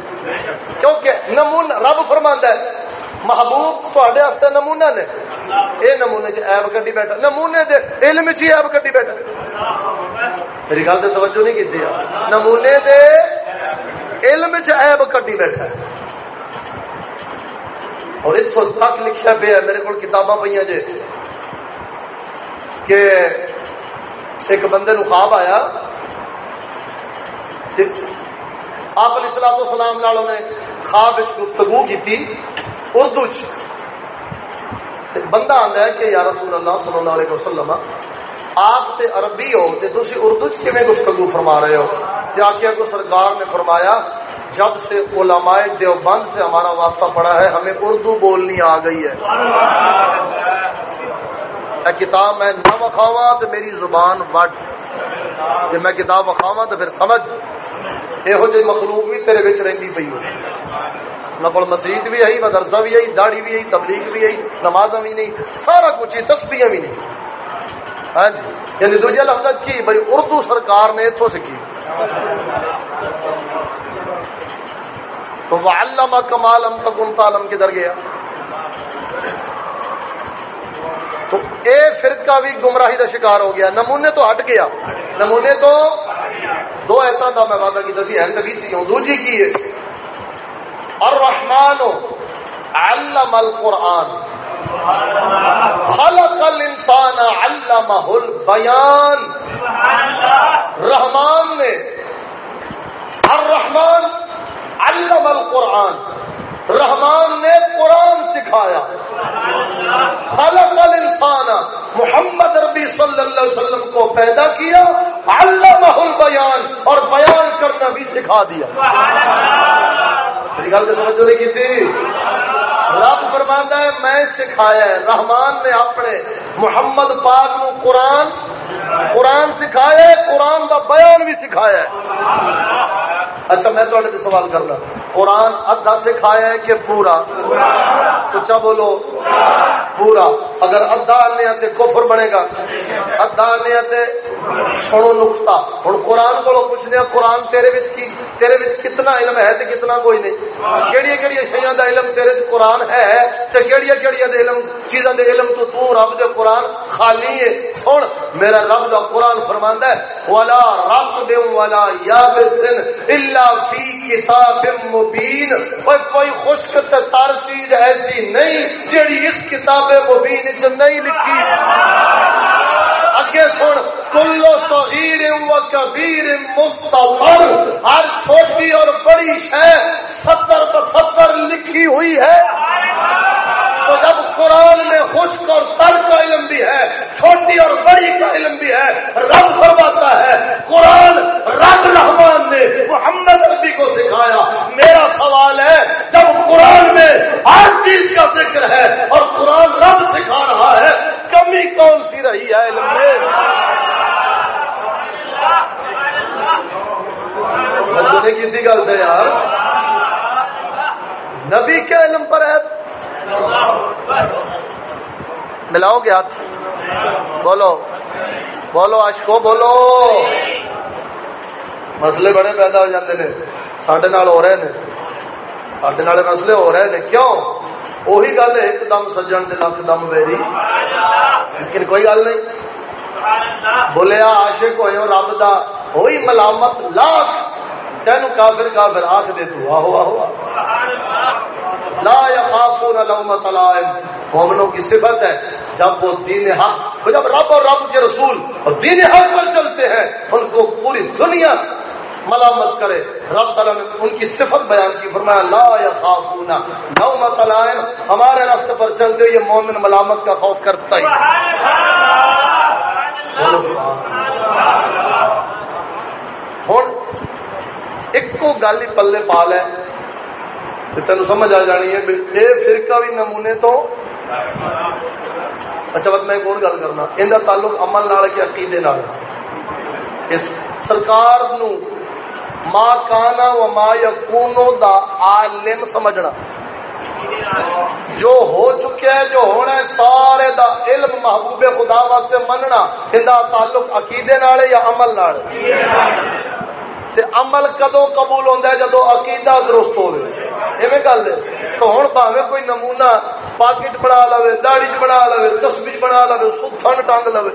کیونکہ نمون رب فرماندا ہے، محبوب تھوڑے نمونے نے۔ اے نمونے چ ایب کڈی بیٹھا، نمونے دے علم چ ایب کڈی بیٹھا۔ میری گل تے توجہ نہیں کیتی۔ نمونے دے علم چ ایب کڈی بیٹھا۔ اور اتوں تک لکھا پیا میرے کو کتاباں پہ جی کہ ایک بندے نو خواب آیا آپ علیہ السلام سلام لالوں نے خواب گفتگو کی اردو چ بندہ آتا ہے کہ یا رسول اللہ صلی اللہ علیہ وسلم، آپ سے عربی ہو تو تھی اردو چ گفتگو فرما رہے ہو؟ کیا کیا کو سرکار نے فرمایا جب سے علماء دیوبند سے ہمارا واسطہ پڑا ہے، ہمیں اردو بولنی آ گئی ہے۔ کتاب میں نہ وکھاوا تو میری زبان وڈ۔ جی میں کتاب وکھاوا تو پھر سمجھ۔ یہو جی مخلوق بھی تیرے بچ رہی پی ہو نقل مسجد بھی آئی، مدرسہ بھی آئی، داڑھی بھی آئی، تبلیغ بھی آئی نماز بھی نہیں، سارا کچھ ہی تسبیاں بھی نہیں۔ ہاں جی یعنی دوجا لفظ کی بھائی اردو سرکار نے اتوں سیکھی تو وہ علامہ کمال ام تک ان تعلم کدھر گیا۔ تو اے فرقہ بھی گمراہی کا شکار ہو گیا۔ نمونے تو ہٹ گیا۔ نمونے تو دو ایسا تھا میں وعدہ کی دسی اہم بھی سی ہوں دوجی کی ہے؟ الرحمن علم القرآن۔ خلق الانسان علمہ البیان۔ رحمان نے۔ الرحمن علم القرآن۔ رحمان نے قرآن سکھایا۔ خلق الانسان۔ محمد ربی صلی اللہ علیہ وسلم کو پیدا کیا۔ علامہ البیان اور بیان کرنا بھی سکھا دیا۔ گل تو نہیں کی تھی۔ رب فرماتا ہے، میں سکھایا ہے۔ رحمان نے اپنے محمد پاک نو قرآن قرآن سکھایا ہے، قرآن کا بیان بھی سکھایا ہے۔ اچھا میں تھوڑے سے سوال کرنا۔ قرآن ادھا سکھایا ہے کہ پورا؟ اچھا بولو۔ پورا۔ اگر ادھا آنے تے کفر بنے گا۔ ادھا آنے تے سنو نقطہ۔ ہوں قرآن کو پوچھنے قرآن تیرے وچ کی، تیرے وچ کتنا علم ہے تے کتنا کوئی نہیں۔ کیڑی کیڑی شیاں دا علم تیرے وچ قرآن ہے تے کیڑی کیڑی دے علم، چیزاں دے علم تو تو رب دے قرآن خالی ہے۔ سن، میرا رب دا قرآن فرماندا ہے، ولا رب ولا یابسن الا فی کتاب مبین اور کوئی خشک تے تر چیز ایسی نہیں جیڑی اس کتاب مبین وچ نہیں لکھی۔ اگے سن کلو صغیر و کبیر مستور، ہر چھوٹی اور بڑی شے ستر ستر لکھی ہوئی ہے۔ تو جب قرآن میں خشک اور تر کا علم بھی ہے، چھوٹی اور بڑی کا علم بھی ہے، رب فرماتا ہے، قرآن رب رحمان نے محمد ربی کو سکھایا۔ میرا سوال ہے، جب قرآن میں ہر چیز کا ذکر ہے اور قرآن رب سکھا رہا ہے، کمی کون سی رہی ہے علم میں؟ کی تھی گل ہے یار۔ نبی کے علم پر ہے۔ ملاؤ گے ہاتھ۔ بولو۔ بولو اشکو بولو۔ مسئلے بڑے پیدا ہو جاتے ہیں سڈے ہو رہے ہیں سڈے مسئلے ہو رہے ہیں کیوں؟ وہی گل ایک دم سجن لکھ دم ویری۔ لیکن کوئی گل نہیں۔ بولیا، عاشق ہوئے رب دا، ہوئی ملامت لاکھ۔ تین کافر کافر آخ دے تو آہو آہو لا یخافون لومت لائم مومنوں کی صفت ہے جب وہ دین حق جب رب اور رب کے رسول اور دین حق پر چلتے ہیں ان کو پوری دنیا ملامت کرے۔ رب تعالیٰ نے ان کی صفت بیان کی فرمایا لا یا خافونا نو مطلائم ہمارے راستے پر چلتے یہ مومن ملامت کا خوف کرتا ہی۔ ہوں ایک کو گل ہی پلے پا لے تین سمجھ آ جانی ہے یہ فرقہ بھی نمونے تو اچھا بس میں ایک اور گل کرنا ان کا تعلق عمل نال کے عقیدے نال اس سرکار نو ما کانا و ما یکونو دا عالم سمجھنا جو ہو چکے ہے جو ہونا ہے سارے دا علم محبوب خدا واسطے مننا ان دا تعلق عقیدے نال یا عمل نال تے عمل کدو قبول ہوندا ہے جدو عقیدہ درست ہوے ایویں گل ہے۔ تو ہن بھاوے کوئی نمونہ پاکٹ بنا لو داڑی بنا لو تصویر بنا لو سن ٹنگ لو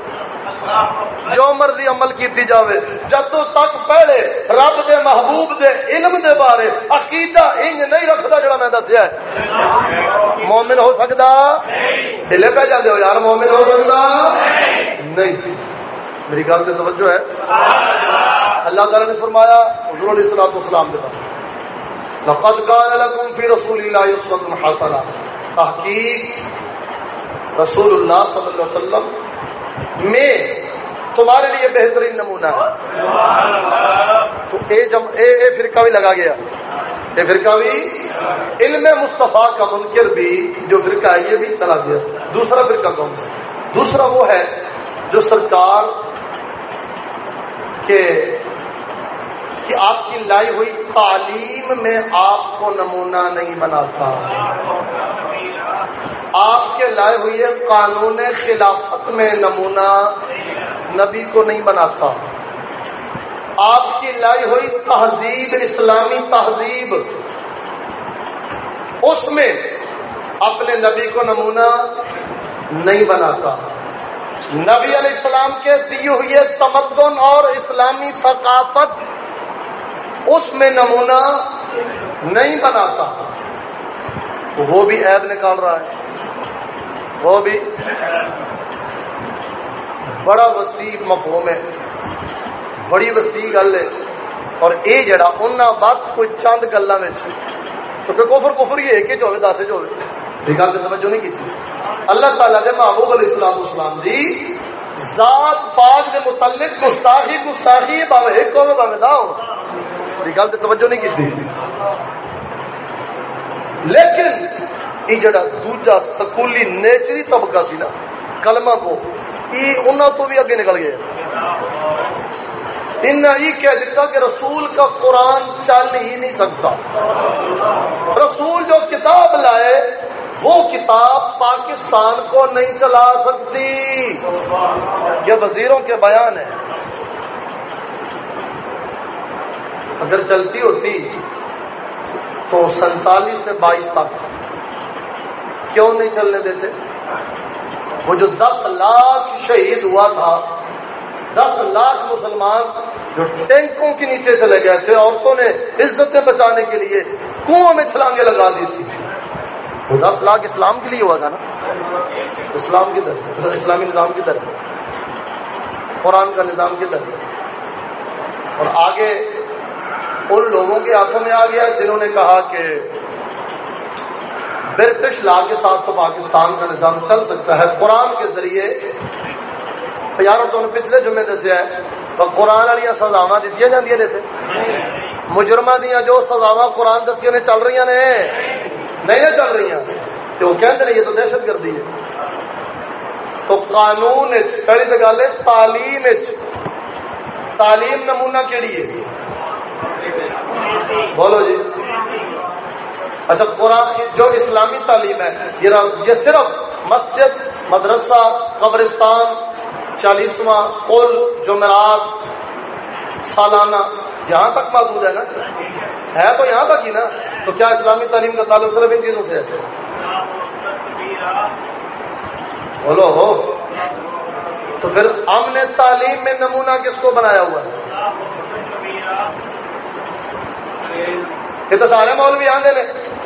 جو مرضی عمل کیتی جاوے۔ جدو تک پہلے رب دے محبوب دے علم دے بارے عقیدہ انج نہیں رکھدا جڑا میں دسیا ہے۔ مومن ہو سکدا؟ دلے پہ جاندے ہو یار، مومن ہو سکدا؟ نہیں۔ میری گل سے توجہ ہے۔ اللہ اللہ تعالی نے فرمایا، حضور علیہ الصلوۃ والسلام کے پاس لقد كان لكم في رسول الله اسوه حسنه تحقیق رسول اللہ صلی اللہ علیہ وسلم میں تمہارے لیے بہترین نمونہ۔ ہے تو اے جم، اے اے فرقہ بھی لگا گیا۔ اے فرقہ بھی۔ علم مصطفیٰ کا منکر بھی جو فرقہ ہے، یہ بھی چلا گیا۔ دوسرا فرقہ کون سا؟ دوسرا وہ ہے جو سرکار کے کہ آپ کی لائی ہوئی تعلیم میں آپ کو نمونہ نہیں بناتا۔ آپ کے لائے ہوئے قانون خلافت میں نمونہ نبی کو نہیں بناتا۔ آپ کی لائی ہوئی تہذیب، اسلامی تہذیب، اس میں اپنے نبی کو نمونہ نہیں بناتا۔ نبی علیہ السلام کے دیے ہوئے تمدن اور اسلامی ثقافت اس میں نمونہ نہیں بناتا۔ وہ بھی عیب نکال رہا ہے۔ وہ بھی بڑا وسیع مفہوم ہے۔ بڑی وسیع گل ہے۔ اور یہ جڑا ان بات کوئی چند گلوں میں کیونکہ کوفر کوفر یہ ایک چوبے دس چوبے ٹھیک ہے توجہ نہیں کی اللہ تعالیٰ دے محبوب علیہ السلام اسلام دی ذات پاک دے متعلق گستاخی گستاخی، باوے ایک ہوگا باوے دا ہو گل تو توجہ نہیں کی لیکن یہ جڑا دوجا سکولی نیچری طبقہ سی نا، کلمہ کو، یہ انہوں تو بھی اگے نکل گئے ان یہ کہہ دیتا کہ رسول کا قرآن چل ہی نہیں سکتا۔ رسول جو کتاب لائے، وہ کتاب پاکستان کو نہیں چلا سکتی۔ یہ وزیروں کے بیان ہے۔ اگر چلتی ہوتی تو سینتالیس سے بائیس تک۔ کیوں نہیں چلنے دیتے؟ وہ جو دس لاکھ شہید ہوا تھا، دس لاکھ مسلمان جو ٹینکوں کے نیچے چلے گئے تھے عورتوں نے عزتیں بچانے کے لیے کنویں میں چھلانگے لگا دی تھی۔ وہ دس لاکھ اسلام کے لیے ہوا تھا نا؟ اسلام کی طرف اسلامی نظام کی طرف قرآن کا نظام کی طرف اور آگے ان لوگوں کے ہاتھوں میں آ گیا جنہوں نے کہا کہ برٹش لا کے ساتھ تو پاکستان کا نظام چل سکتا ہے۔ قرآن کے ذریعے یار تو پچھلے جمعے دسیا ہے تو قرآن والی سزاوا دیتی جی دیتے مجرمہ دیا جو سزاوا قرآن دسیا نے چل رہی نے، نہیں چل رہی تو وہ کہتے ہیں یہ تو دہشت گردی ہے۔ تو قانون پہلی تو گل ہے تعلیم تعلیم نمونہ کیڑی ہے؟ بولو جی۔ اچھا قرآن جو اسلامی تعلیم ہے، یہ صرف مسجد، مدرسہ، قبرستان، چالیسواں پل جمعرات، سالانہ، یہاں تک محدود ہے نا؟ ہے تو یہاں تک ہی نا؟ تو کیا اسلامی تعلیم کا تعلق صرف ان چیزوں سے ہے؟ بولو، ہو۔ تو پھر ہم نے تعلیم میں نمونہ کس کو بنایا ہوا ہے؟ یہ تو سارے مولوی آندے نے۔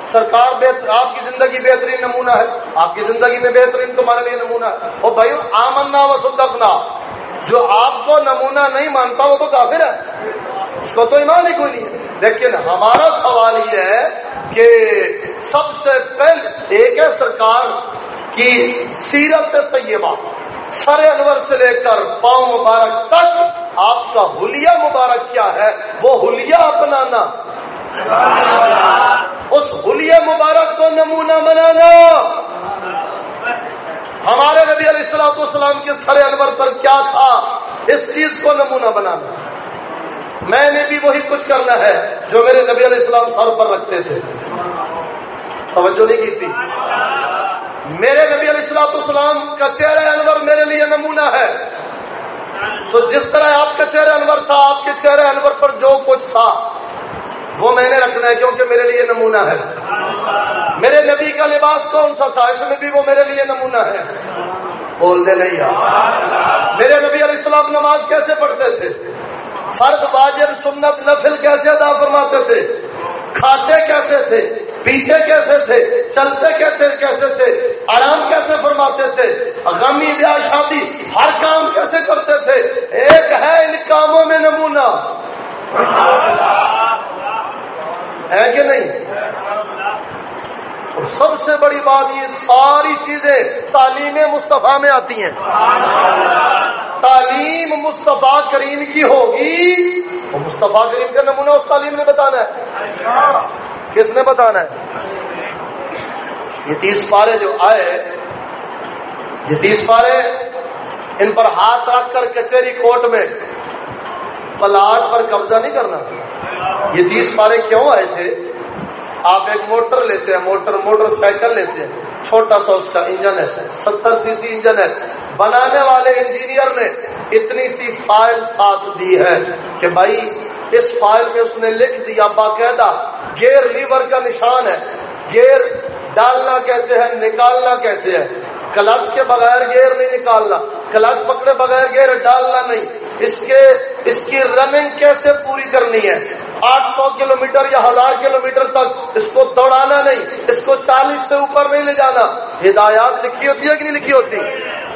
سرکار آپ کی زندگی بہترین نمونہ ہے۔ آپ کی زندگی میں بہترین تمہارے لیے نمونہ ہے۔ وہ بھائی، آمنا و صدقنا۔ جو آپ کو نمونہ نہیں مانتا، وہ تو کافر ہے۔ اس کو تو ایمان ہی کوئی نہیں ہے۔ لیکن ہمارا سوال یہ ہے کہ سب سے پہلے ایک ہے سرکار کی سیرت طیبہ۔ سر انور سے لے کر پاؤں مبارک تک آپ کا حلیہ مبارک کیا ہے؟ وہ حلیہ اپنانا۔ اس حلیہ مبارک کو نمونہ بنانا۔ ہمارے نبی علیہ السلام والسلام کے سر انور پر کیا تھا؟ اس چیز کو نمونہ بنانا۔ میں نے بھی وہی کچھ کرنا ہے جو میرے نبی علیہ السلام سر پر رکھتے تھے۔ توجہ نہیں کی تھی۔ میرے نبی علیہ السلام کا چہرہ انور میرے لیے نمونہ ہے۔ تو جس طرح آپ کا چہرہ انور تھا، آپ کے چہرے انور پر جو کچھ تھا، وہ میں نے رکھنا ہے کیونکہ میرے لیے نمونہ ہے۔ میرے نبی کا لباس کون سا تھا؟ اس میں بھی وہ میرے لیے نمونہ ہے۔ بول دے نہیں یار۔ میرے نبی علیہ السلام نماز کیسے پڑھتے تھے؟ فرد واجب سنت نفل کیسے ادا فرماتے تھے؟ کھاتے کیسے تھے؟ پیتے کیسے تھے؟ چلتے کیسے کیسے تھے؟ آرام کیسے فرماتے تھے؟ غمی بیاہ شادی ہر کام کیسے کرتے تھے؟ ایک ہے ان کاموں میں نمونہ۔ ہے کہ نہیں؟ اور سب سے بڑی بات یہ ساری چیزیں تعلیم مصطفیٰ میں آتی ہیں۔ تعلیم مصطفیٰ کریم کی ہوگی۔ وہ مصطفیٰ کریم کا نمونہ اس تعلیم نے بتانا ہے۔ کس نے بتانا ہے؟ یہ تیس پارے جو آئے یہ تیس پارے ان پر ہاتھ رکھ کر کچہری کوٹ میں پلاٹ پر قبضہ نہیں کرنا۔ یہ تیس پارے کیوں آئے تھے؟ آپ ایک موٹر لیتے ہیں، موٹر موٹر سائیکل لیتے ہیں، چھوٹا سا اس کا انجن ہے، ستر سی سی انجن ہے۔ بنانے والے انجینئر نے اتنی سی فائل ساتھ دی ہے کہ بھائی، اس فائل میں اس نے لکھ دیا، باقاعدہ گیئر لیور کا نشان ہے۔ گیئر ڈالنا کیسے ہے، نکالنا کیسے ہے؟ کلچ کے بغیر گیئر نہیں نکالنا کلچ پکڑے بغیر گیئر ڈالنا نہیں۔ اس کے، اس کی رننگ کیسے پوری کرنی ہے؟ آٹھ سو کلو میٹر یا ہزار کلو میٹر تک اس کو دوڑانا نہیں، اس کو چالیس سے اوپر نہیں لے جانا۔ ہدایات لکھی ہوتی ہے کہ نہیں لکھی ہوتی؟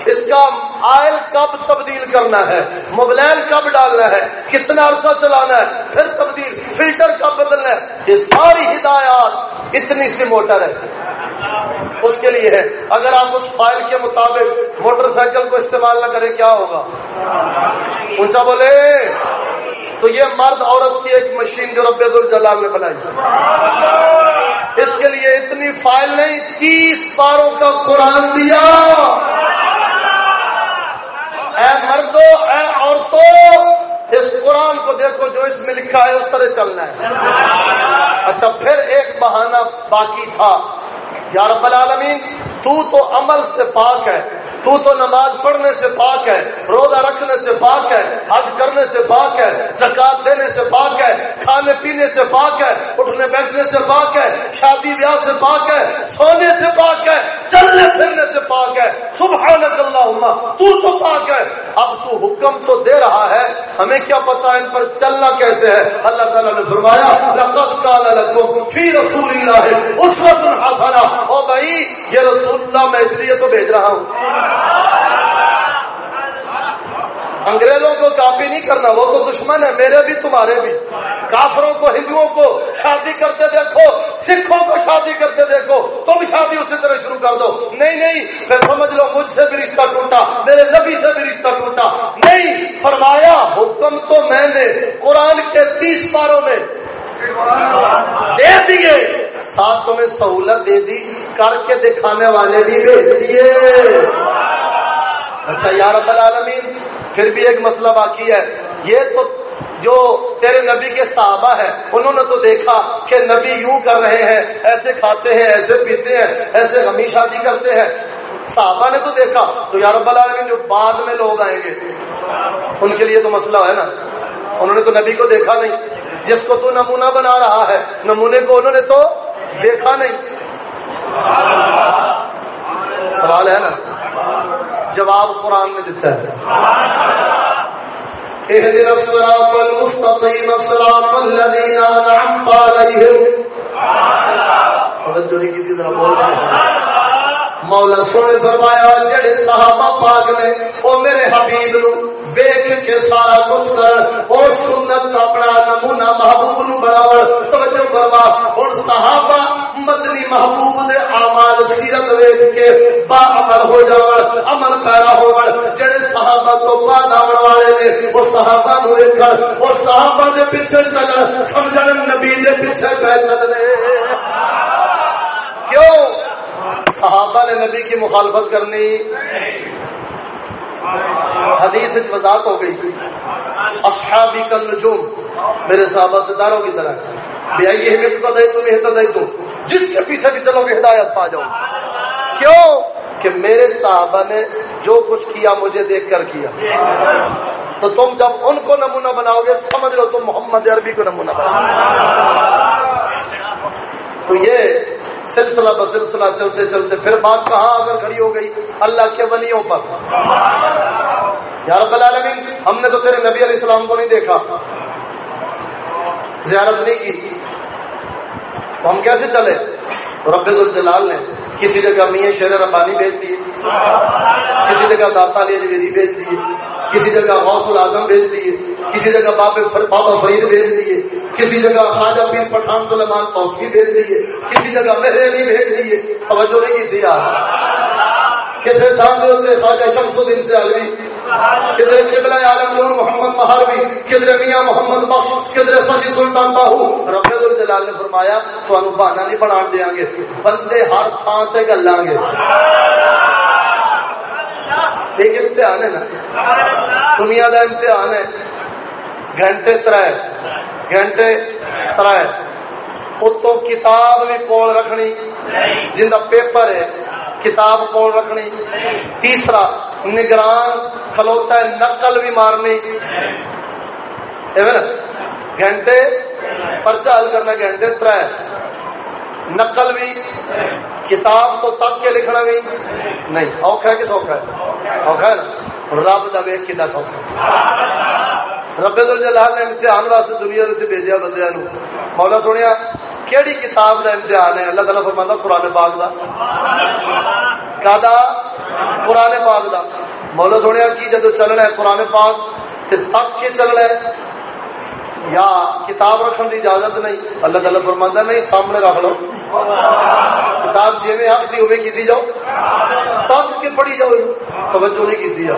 اس کا آئل کب تبدیل کرنا ہے؟ موبائل کب ڈالنا ہے؟ کتنا عرصہ چلانا ہے؟ پھر تبدیل، فلٹر کب بدلنا ہے؟ یہ ساری ہدایات اتنی سی موٹر ہے۔ اس کے لیے ہے۔ اگر آپ اس فائل کے مطابق موٹر سائیکل کو استعمال نہ کریں، کیا ہوگا؟ اونچا بولے۔ تو یہ مرد عورت کی ایک مشین جو رب الجلال نے بنائی۔ اس کے لیے اتنی فائل نہیں، تیس پاروں کا قرآن دیا۔ اے مردو، اے عورتوں اس قرآن کو دیکھو جو اس میں لکھا ہے، اس طرح چلنا ہے۔ اچھا پھر ایک بہانہ باقی تھا۔ یا رب العالمین، تو تو عمل سے پاک ہے۔ تو تو نماز پڑھنے سے پاک ہے، روزہ رکھنے سے پاک ہے، حج کرنے سے پاک ہے زکات دینے سے پاک ہے، کھانے پینے سے پاک ہے، اٹھنے بیٹھنے سے پاک ہے، شادی بیاہ سے پاک ہے، سونے سے پاک ہے، چلنے پھرنے سے پاک ہے۔ سبحانک اللہم تو تو پاک ہے۔ اب تو حکم تو دے رہا ہے، ہمیں کیا پتا ان پر چلنا کیسے ہے۔ اللہ تعالیٰ نے فرمایا، لقد قال لكم فی رسول اللہ اسوة حسنہ۔ او بھائی، یہ رسول اللہ میں اس لیے تو بھیج رہا ہوں۔ انگریزوں کو کاپی نہیں کرنا، وہ تو دشمن ہے، میرے بھی، تمہارے بھی۔ کافروں کو، ہندوؤں کو شادی کرتے دیکھو، سکھوں کو شادی کرتے دیکھو، تم شادی اسی طرح شروع کر دو۔ نہیں نہیں، پھر سمجھ لو، مجھ سے بھی رشتہ ٹوٹا، میرے نبی سے بھی رشتہ ٹوٹا۔ نہیں، فرمایا، حکم تو میں نے قرآن کے تیس پاروں میں دے دیے ساتھ تمہیں سہولت دے دی، کر کے دکھانے والے بھی بھیج دیے۔ اچھا یار العالمین، پھر بھی ایک مسئلہ باقی ہے۔ یہ تو جو تیرے نبی کے صحابہ ہے انہوں نے تو دیکھا کہ نبی یوں کر رہے ہیں، ایسے کھاتے ہیں، ایسے پیتے ہیں، ایسے غمی شادی کرتے ہیں۔ صحابہ نے تو دیکھا۔ تو یار العالمین، جو بعد میں لوگ آئیں گے، ان کے لیے تو مسئلہ ہے نا۔ انہوں نے تو نبی کو دیکھا نہیں۔ جس کو تو نمونہ بنا رہا ہے، نمونے کو انہوں نے تو دیکھا نہیں۔ سوال ہے نا؟ جواب قرآن نے دیتا ہے۔ اهدنا الصراط المستقيم صراط الذين انعمت عليهم توجہ نہیں کی ذرا بول۔ مولا سونے فرمایا، جڑے صحابہ پاک نے، او میرے حبیب نو ویکھ کے سارا کچھ کر اور سنت اپنا نمونہ محبوب نو بناو توجہ فرما۔ ہن صحابہ مدنی محبوب دے اعمال سیرت ویکھ کے با عمل ہو جاون عمل پیرا ہون جڑے صحابہ تو بعد آون والے نے او صحابہ نو ویکھ اور صحابہ دے پیچھے چلن، سمجھن نبی دے پیچھے پہ چلنے۔ کیوں؟ صحابہ نے نبی کی مخالفت کرنی۔ حدیث وضاحت ہو گئی اصحابی کا نجوم میرے صحابہ ستاروں کی طرح۔ بے آئیے ہمیں تو جس کے پیچھے بھی چلو گے ہدایت پا جاؤ۔ کیوں؟ کہ میرے صحابہ نے جو کچھ کیا مجھے دیکھ کر کیا۔ تو تم جب ان کو نمونہ بناؤ گے، سمجھ لو تم محمد عربی کو نمونہ بناؤ تو یہ سلسلہ بسلسلہ چلتے چلتے پھر بات کہاں اگر کھڑی ہو گئی، اللہ کے ولیوں پر۔ یار العالمین، ہم نے تو تیرے نبی علیہ السلام کو نہیں دیکھا۔ زیارت نہیں کی۔ تو ہم کیسے چلے؟ رب الجلال نے کسی جگہ میاں شیر ربانی بھیج دیے کسی جگہ داتا علی جویدی بھیج دیے کسی جگہ غوث العظم بھیج دیے کسی جگہ بابا فرید بھیج دیے کسی جگہ خواجہ پیر پٹھان سلمان توسکی بھیج دیے کسی جگہ میرے بھی بھیج دیے توجہ نہیں کی دیا کسی چاند خواجہ شمس الدین سے علوی کدھر قبلہ عالم نور محمد مہاروی کدھر میاں محمد بخش کدھر سجی سلطان باہو۔ رب الجلال نے فرمایا تو بہانا نہیں بنا دیا گے، بندے ہر تھان سے گلا گے۔ ایک امتحان ہے نا۔ دنیا کا امتحان ہے۔ گھنٹے تر گھنٹے تر اتو کتاب بھی کول رکھنی جن پیپر ہے، کتاب کول رکھنی۔ تیسرا نگران، کھلوتا ہے، نقل بھی مارنی۔ گھنٹے پرچا حل کرنا گھنٹے تر نقل بھی، کتاب تو تک کے لکھنا بھی۔ نہیں، اوکھا ہے کہ سوکھا ہے؟ اوکھا ہے نا؟ رب کا ویک کنا سوکھا رب الجلال نے امتحان واسطے دنیا نے بھیجا بندے مولا سنیا کیڑی کتاب کا امتحان ہے؟ اللہ تعالیٰ فرماتا قرآن پاک دا۔ کا قرآن پاک دا۔ مولا سنیا، کی جدو چلنا ہے قرآن پاک تے تک کے چلنا ہے؟ یا کتاب رکھنے کی اجازت نہیں؟ اللہ تعالیٰ فرماتا نہیں، سامنے رکھ لو۔ کتاب جی میں آپ کی ہوئے کی جاؤ۔ تب کے پڑھی جاؤ۔ توجہ نہیں کی جاؤ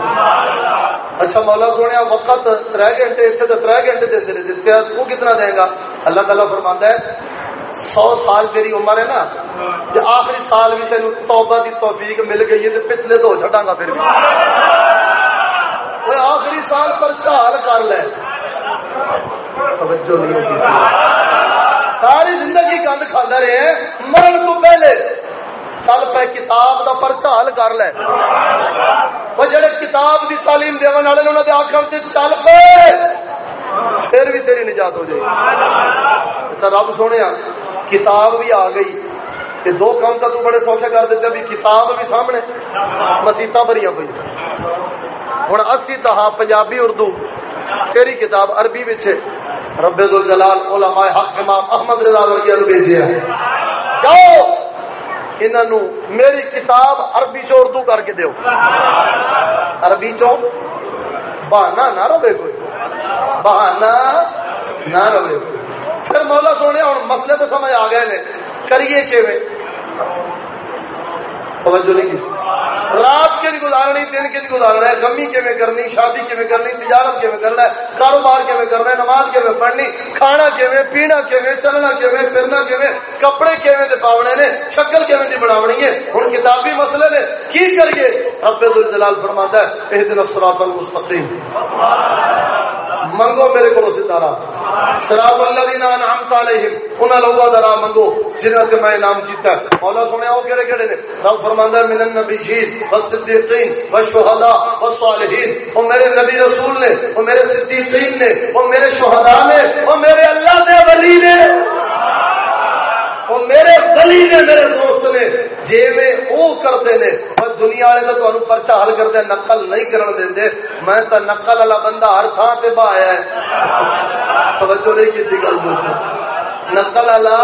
اچھا مولا سونے وقت تر گھنٹے اتنے تو تر گھنٹے دیتے رہے دیتے وہ کتنا دے گا؟ اللہ تعالیٰ فرماتا ہے سو سال تیری عمر ہے نا؟ جو آخری سال بھی تین توبہ دی توفیق مل گئی ہے پچھلے تو چڈا گا پھر بھی۔ آخری سال پر چال کر لے۔ توجہ نہیں ہوتی۔ ساری زندگی گند کھانا رہے مرن تو پہلے چل پہ کتاب دا پرچا حل کر لے۔ وہ جڑے کتاب دی تعلیم دے والے انہوں نے آخر تے چل پہ پھر بھی تیری نجات ہو جائے اچھا رب سونے کتاب بھی آ گئی۔ کہ دو کام تو بڑے سوکھے کر دیتے ابھی کتاب بھی سامنے۔ مسیطا بھری پی ہوں اسی تہا پنجابی اردو کہڑی کتاب عربی بچ رب الجلال علماء حق، امام احمد رضا ورگیا نو بھیجیا جاؤ انہوں میری کتاب عربی چ اردو کر کے دیو۔ عربی چو بہانا نہ رہے کوئی۔ بہانا نہ رہے پھر مولا سونے، ہوں مسئلے تو سمجھ آ گئے کریے توجہ نہیں کی۔ رات کے نہیں گزارنی، دن کے نہیں گزارنا ہے گمی کے میں کرنی، شادی کے میں کرنی، تجارت کے میں کرنا ہے، کاروبار کے میں کرنا ہے، نماز کے میں پڑھنی، کھانا کے میں پینا کے میں چلنا کے میں پھرنا کے میں کپڑے کے میں پاونے نے، شکل کے میں بناونی ہے ہوں کتابی مسئلے نے، کی کریے؟ رب الجلال فرماتا ہے ایک دن اسرات المستقیم۔ منگو میرے کو ستارہ سراب اللہ دینا انعامت علیہم۔ انہاں لوگا درا منگو جنہاں تے میں انعام جیتا ہے۔ مولا سنے او کیڑے کیڑے نے؟ رب فرماندا ہے من النبیین والصدیقین والشہداء والصالحین۔ او میرے نبی رسول نے او میرے صدیقین نے او میرے شہداء نے او میرے اللہ دے ولی نے۔ اور میرے ولی نے میرے دوست نے جی میں وہ کرتے نے پر دنیا والے تو تمہیں پرچا حل کرتے نقل نہیں کرن دیندے میں تو نقل والا بندہ ہر تھان سے بہایا ہے۔ توجہ نہیں کی گل نقل والا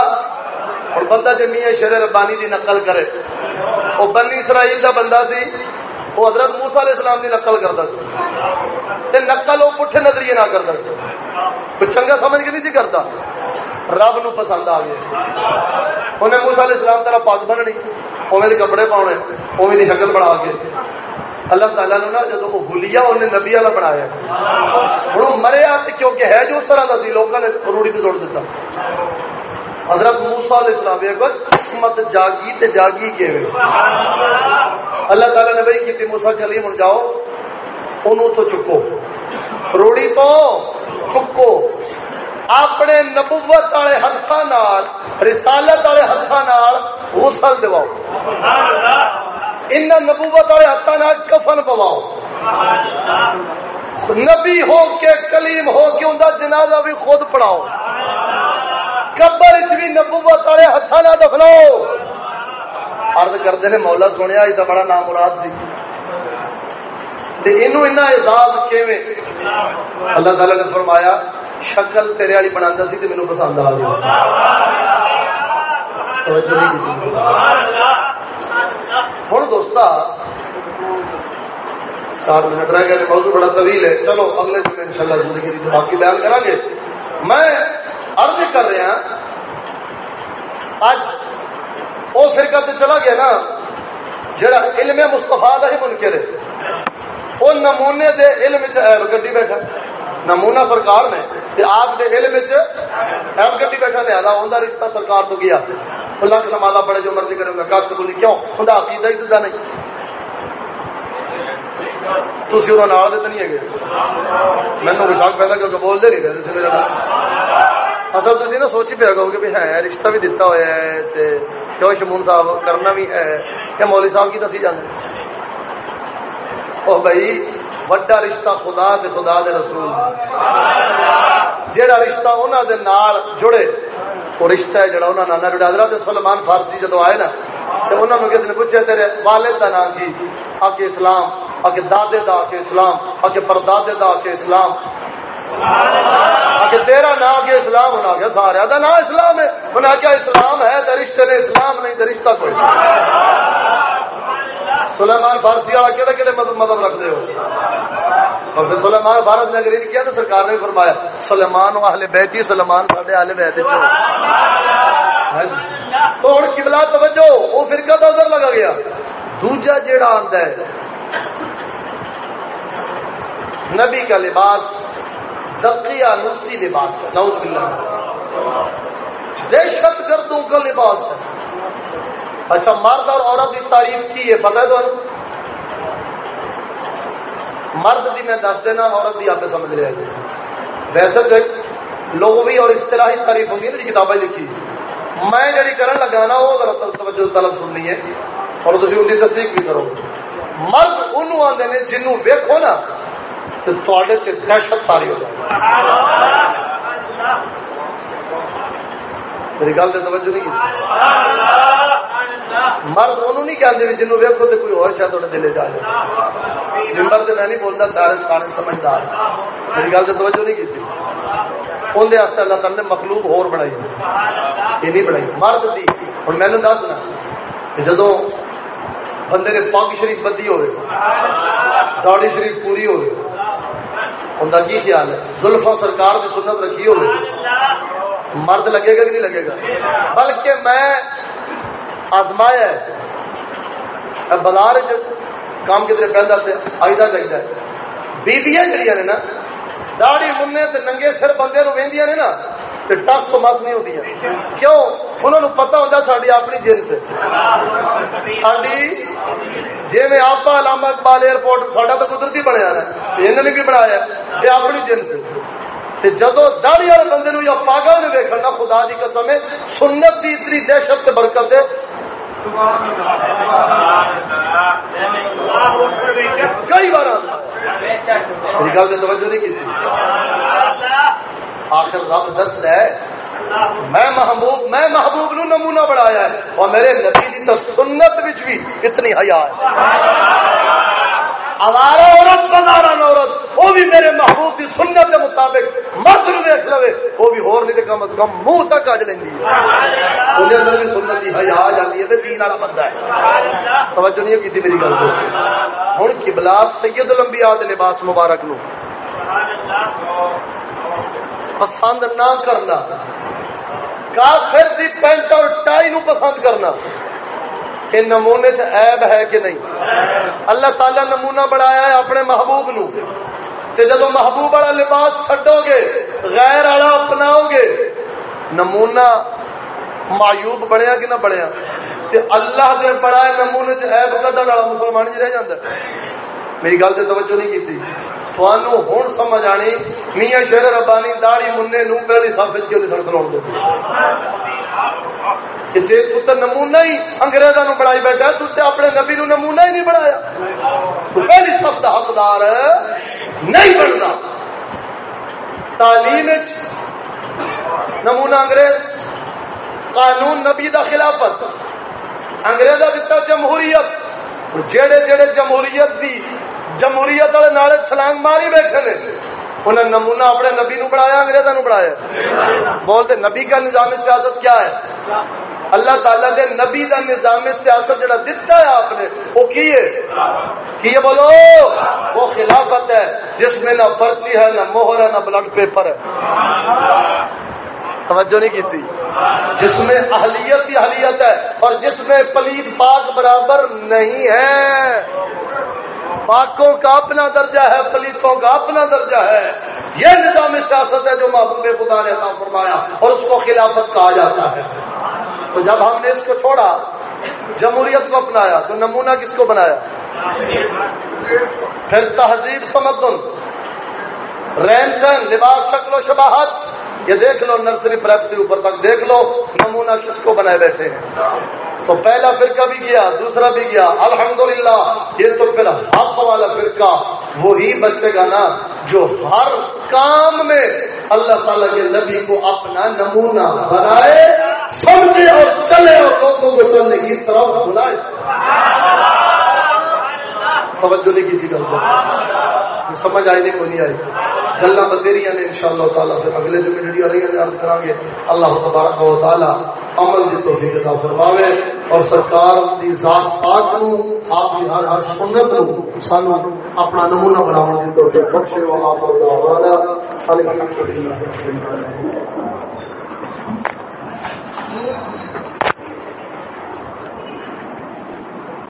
اور بندہ جی میاں شیر ربانی دی نقل کرے۔ وہ بنی اسرائیل دا بندہ سی۔ وہ حضرت موسا علیہ السلام دی نقل کرتا سی۔ نقل وہ پٹھے نظریے نہ کرتا سی۔ کوئی چنگا سمجھ کے نہیں سی کرتا؟ رب نو پسند آ گیا۔ انہیں موسا علیہ السلام طرح پگ بننی اوے کپڑے پاؤنے اوے دی شکل بنا کے۔ اللہ تعالیٰ نے نا جب وہ بھولیا، انہیں نبی والا بنایا۔ ہوں مریا کیونکہ ہے جو اس طرح کا سی لوگوں نے روڑی تو توڑ دیتا حضرت موسا علیہ السلام ایک قسمت جاگی تے جاگی کے اللہ تعالیٰ نے بھائی کی موسا کلیم ہوں جاؤ انہوں تو چکو۔ روڑی تو چکو۔ اپنے نبوت والے ہاتھوں رسالت والے ہاتھوں غسل دواؤ۔ ان نبوت والے ہاتھوں کفن پواؤ۔ نبی ہو کے کلیم ہو کے ان جنازہ بھی خود پڑھاؤ۔ قبر چ بھی نبوت والے ہاتھوں دفناؤ۔ ارد کرتے ہیں، مولا سنیا، یہ تو بڑا نام مراد سی اعزاز اللہ تعالی نے فرمایا، شکل تیرے والی بنا سی تو مینو پسند آ گیا ہوں دوست چار منٹ رہ گئے موضوع بڑا طویل ہے۔ چلو، اگلے دن ان شاء اللہ زندگی کی باقی بیان کریں گے میں عرض کر رہا اج وہ فرقہ تو چلا گیا نا۔ جڑا علم مستفا کا ہی منکر ہے۔ وہ نمونے دے علم گڈی بیٹھا۔ نمونہ سرکار نے آپ کے علم ایم گڈی بیٹھا لیا ان کا رشتہ سرکار تو گیا۔ لکھ نمازا پڑے جو مرضی کرے گا۔ گل بولی کیوں؟ ان عقیدہ ہی سدا نہیں۔ تھی وہ نال تو نہیں ہے مینو وشاق پیدا کر کے بولتے نہیں رہے میرے اصل تھی نا سوچی پیا کہو کہ ہے، رشتہ بھی دتا ہوا ہے شمون صاحب کرنا بھی ہے؟ یا مولوی صاحب کی دسی جانے او بھائی وڈا رشتہ خدا دے خدا دے رسول۔ جیڑا رشتہ انہاں دے نال جڑے، وہ رشتہ ہے جڑا انہاں نال۔ جڑا حضرت سلمان فارسی جدو آئے نا تے انہاں نوں کس نے پوچھا تیرے والد دا نام کی؟ آکے اسلام، آکے دادے دا آکے اسلام، آکے پردادے دا آکے اسلام۔ آکے تیرا نام کے اسلام ہونا گیا سارا دا نام اسلام ہے۔ انہاں کیا اسلام ہے، تے رشتے نے اسلام نہیں، تے رشتہ کوئی سلیمان فارسی والا کہڑے کہڑے مذہب مذہب رکھتے ہو؟ اور پھر سلیمان فارس نے اگر یہ کیا تو سرکار نے فرمایا سلیمان و اہل بیت سلیمان، ساڈے اہل بیت ہاں تو ہن قبلہ توجہ، وہ فرقہ تو ادھر لگا گیا۔ دوجا جیڑا آندا ہے، نبی کا لباس، دقیہ نفسی لباس ہے، نعوذ باللہ۔ دہشت گردوں کا لباس ہے۔ اچھا مرد اور عورت کی تعریف کی ہے، پتہ ہے تو مرد کی میں دس دینا، عورت کی آپ سمجھ رہے ہیں ویسے لوگ بھی اور اصطلاحی تعریف ہوگی نا کتابیں لکھی۔ میں جڑی کرن لگا نا، وہ توجہ طلب سننی ہے۔ اور تھی ان کی تصدیق بھی کرو۔ مرد ان آتے نے جنوں ویکو نا تو تے دہشت ساری ہو جائے میری گل تو توجہ نہیں کی مرد انہوں نہیں کہتے جنوں ویکو تو کوئی اور شاید دل جا جائے۔ ممبر سے میں نہیں بولتا سارے سارے سمجھدار۔ میری گل تو توجہ نہیں کی اندر اللہ تعالی نے مخلوق ہور بنائی یہ نہیں بنائی۔ مرد دی۔ ہوں مینو دسنا جدو بندے نے پگ شریف بدی ہوئے داڑی شریف پوری ہوئے ان کا کی خیال ہے؟ زلفا سرکار کی سنت رکھی ہوئے۔ مرد لگے گا کہ نہیں لگے گا؟ بلکہ میں آزمایا بازار کام کدھر پہنتا آئی چاہیے بیبیاں جہیا نے نا داڑی منہ ننگے سر بندے نو وہدیاں نے نا ٹس تو مس نہیں ہوتی کیوں؟ انہوں نے پتا ہوتا ساری اپنی جنس ساری جی میں آپ علامہ اقبال ایئرپورٹ تھوڑا تو قدرتی بنیا انہوں نے بھی بنایا یہ اپنی جنس جدو داڑی والے بندے نو یا پاگل نے ویکنا خدا کی قسم ہے، سنت کی اتنی دہشت سے برکت ہے۔ کئی بار گل توجہ نہیں کی آخر رب دس ہے، میں محبوب میں محبوب نو نمونہ بڑھایا ہے اور میرے نبی کی تو سنت بھی اتنی حیا ہے۔ اوارا عورت بازارا عورت، وہ بھی میرے محبوب کی سنت کے مطابق مرد نو دیکھ لو وہ بھی ہور نہیں کم از کم منہ تک اج لینی ہے۔ اندر بھی سنت کی حیا آ جاتی ہے دین والا بندہ ہے۔ توجہ نہیں کی میری گل کو؟ ہوں قبلہ سید الانبیاء دے لباس مبارک نو۔ پسند نہ کرنا۔ کافر دی پینٹ اور ٹائی نو پسند کرنا۔ کہ نمونے چ عیب ہے کہ نہیں؟ اللہ تعالی نمونہ بنایا ہے اپنے محبوب نو۔ تے جدو محبوب والا لباس چھڈو گے، غیر والا اپناؤ گے، نمونہ معیوب بنیا کہ نہ بنیا تے اللہ دے بڑا نمونے چ عیب کڈن والا مسلمان جی رہ جاندا میری گل تے توجہ نہیں کیتی۔ تھانو ہن سمجھ آنی، میاں شیر ربانی داڑھی مننے نو پہلی صف وچ کیوں نہیں سن کھلون دے کہ پتر نمونہ ہی انگریزاں نو بنائی بیٹھا تے اپنے نبی نو نمونہ ہی نہیں بنایا۔ تو پہلی صف دا حقدار نہیں بندا تعلیم نمونہ انگریز، قانون نبی دا خلافت انگریزا دتا جمہوریت۔ جڑے جڑے جمہوریت دی جمہوریت والے نالے چھلانگ ماری بیٹھے نے۔ انہیں نمونہ اپنے نبی نو بڑھایا انگریزا نو بڑھایا بولتے نبی کا نظام سیاست کیا ہے؟ اللہ تعالیٰ نے نبی کا نظام سیاست جڑا دتا ہے آپ نے، وہ کی ہے؟ کی ہے بولو؟ وہ خلافت ہے، جس میں نہ پرچی ہے، نہ موہر ہے، نہ بلڈ پیپر ہے۔ توجہ نہیں کی تھی۔ جس میں اہلیت ہی اہلیت ہے اور جس میں پلید پاک برابر نہیں ہے۔ پاکوں کا اپنا درجہ ہے پلیتوں کا اپنا درجہ ہے۔ یہ نظام سیاست ہے جو محبوب خدا نے عطا فرمایا اور اس کو خلافت کہا جاتا ہے۔ تو جب ہم نے اس کو چھوڑا، جمہوریت کو اپنایا، تو نمونہ کس کو بنایا؟ پھر تہذیب تمدن، رہن سہن، لباس، شکل و شباہت۔ یہ دیکھ لو نرسری پریپ سے اوپر تک، دیکھ لو نمونہ کس کو بنائے بیٹھے ہیں۔ تو پہلا فرقہ بھی گیا، دوسرا بھی گیا، الحمدللہ، یہ تو پھر حق والا فرقہ، وہی بچے گا نا جو ہر کام میں اللہ تعالیٰ کے نبی کو اپنا نمونہ بنائے، سمجھے اور چلے اور لوگوں کو چلنے کی طرف بلائے۔ توجہ نہیں کی تھی۔ سمجھ آئی نہیں، کوئی نہیں آئی۔ گلا بدیری نے ان شاء اللہ تعالیٰ پھر اگلے جو جڑی رہی ہیں عرض کریں گے۔ اللہ تبارک و تعالیٰ عمل کی توفیق عطا فرماوے۔ اور سرکار دی ذات پاک نو، آپ دی ہر ہر سنت نو سانو اپنا نمونہ بناون دی توفیق بخشے۔ و آپ تعالی الحمدللہ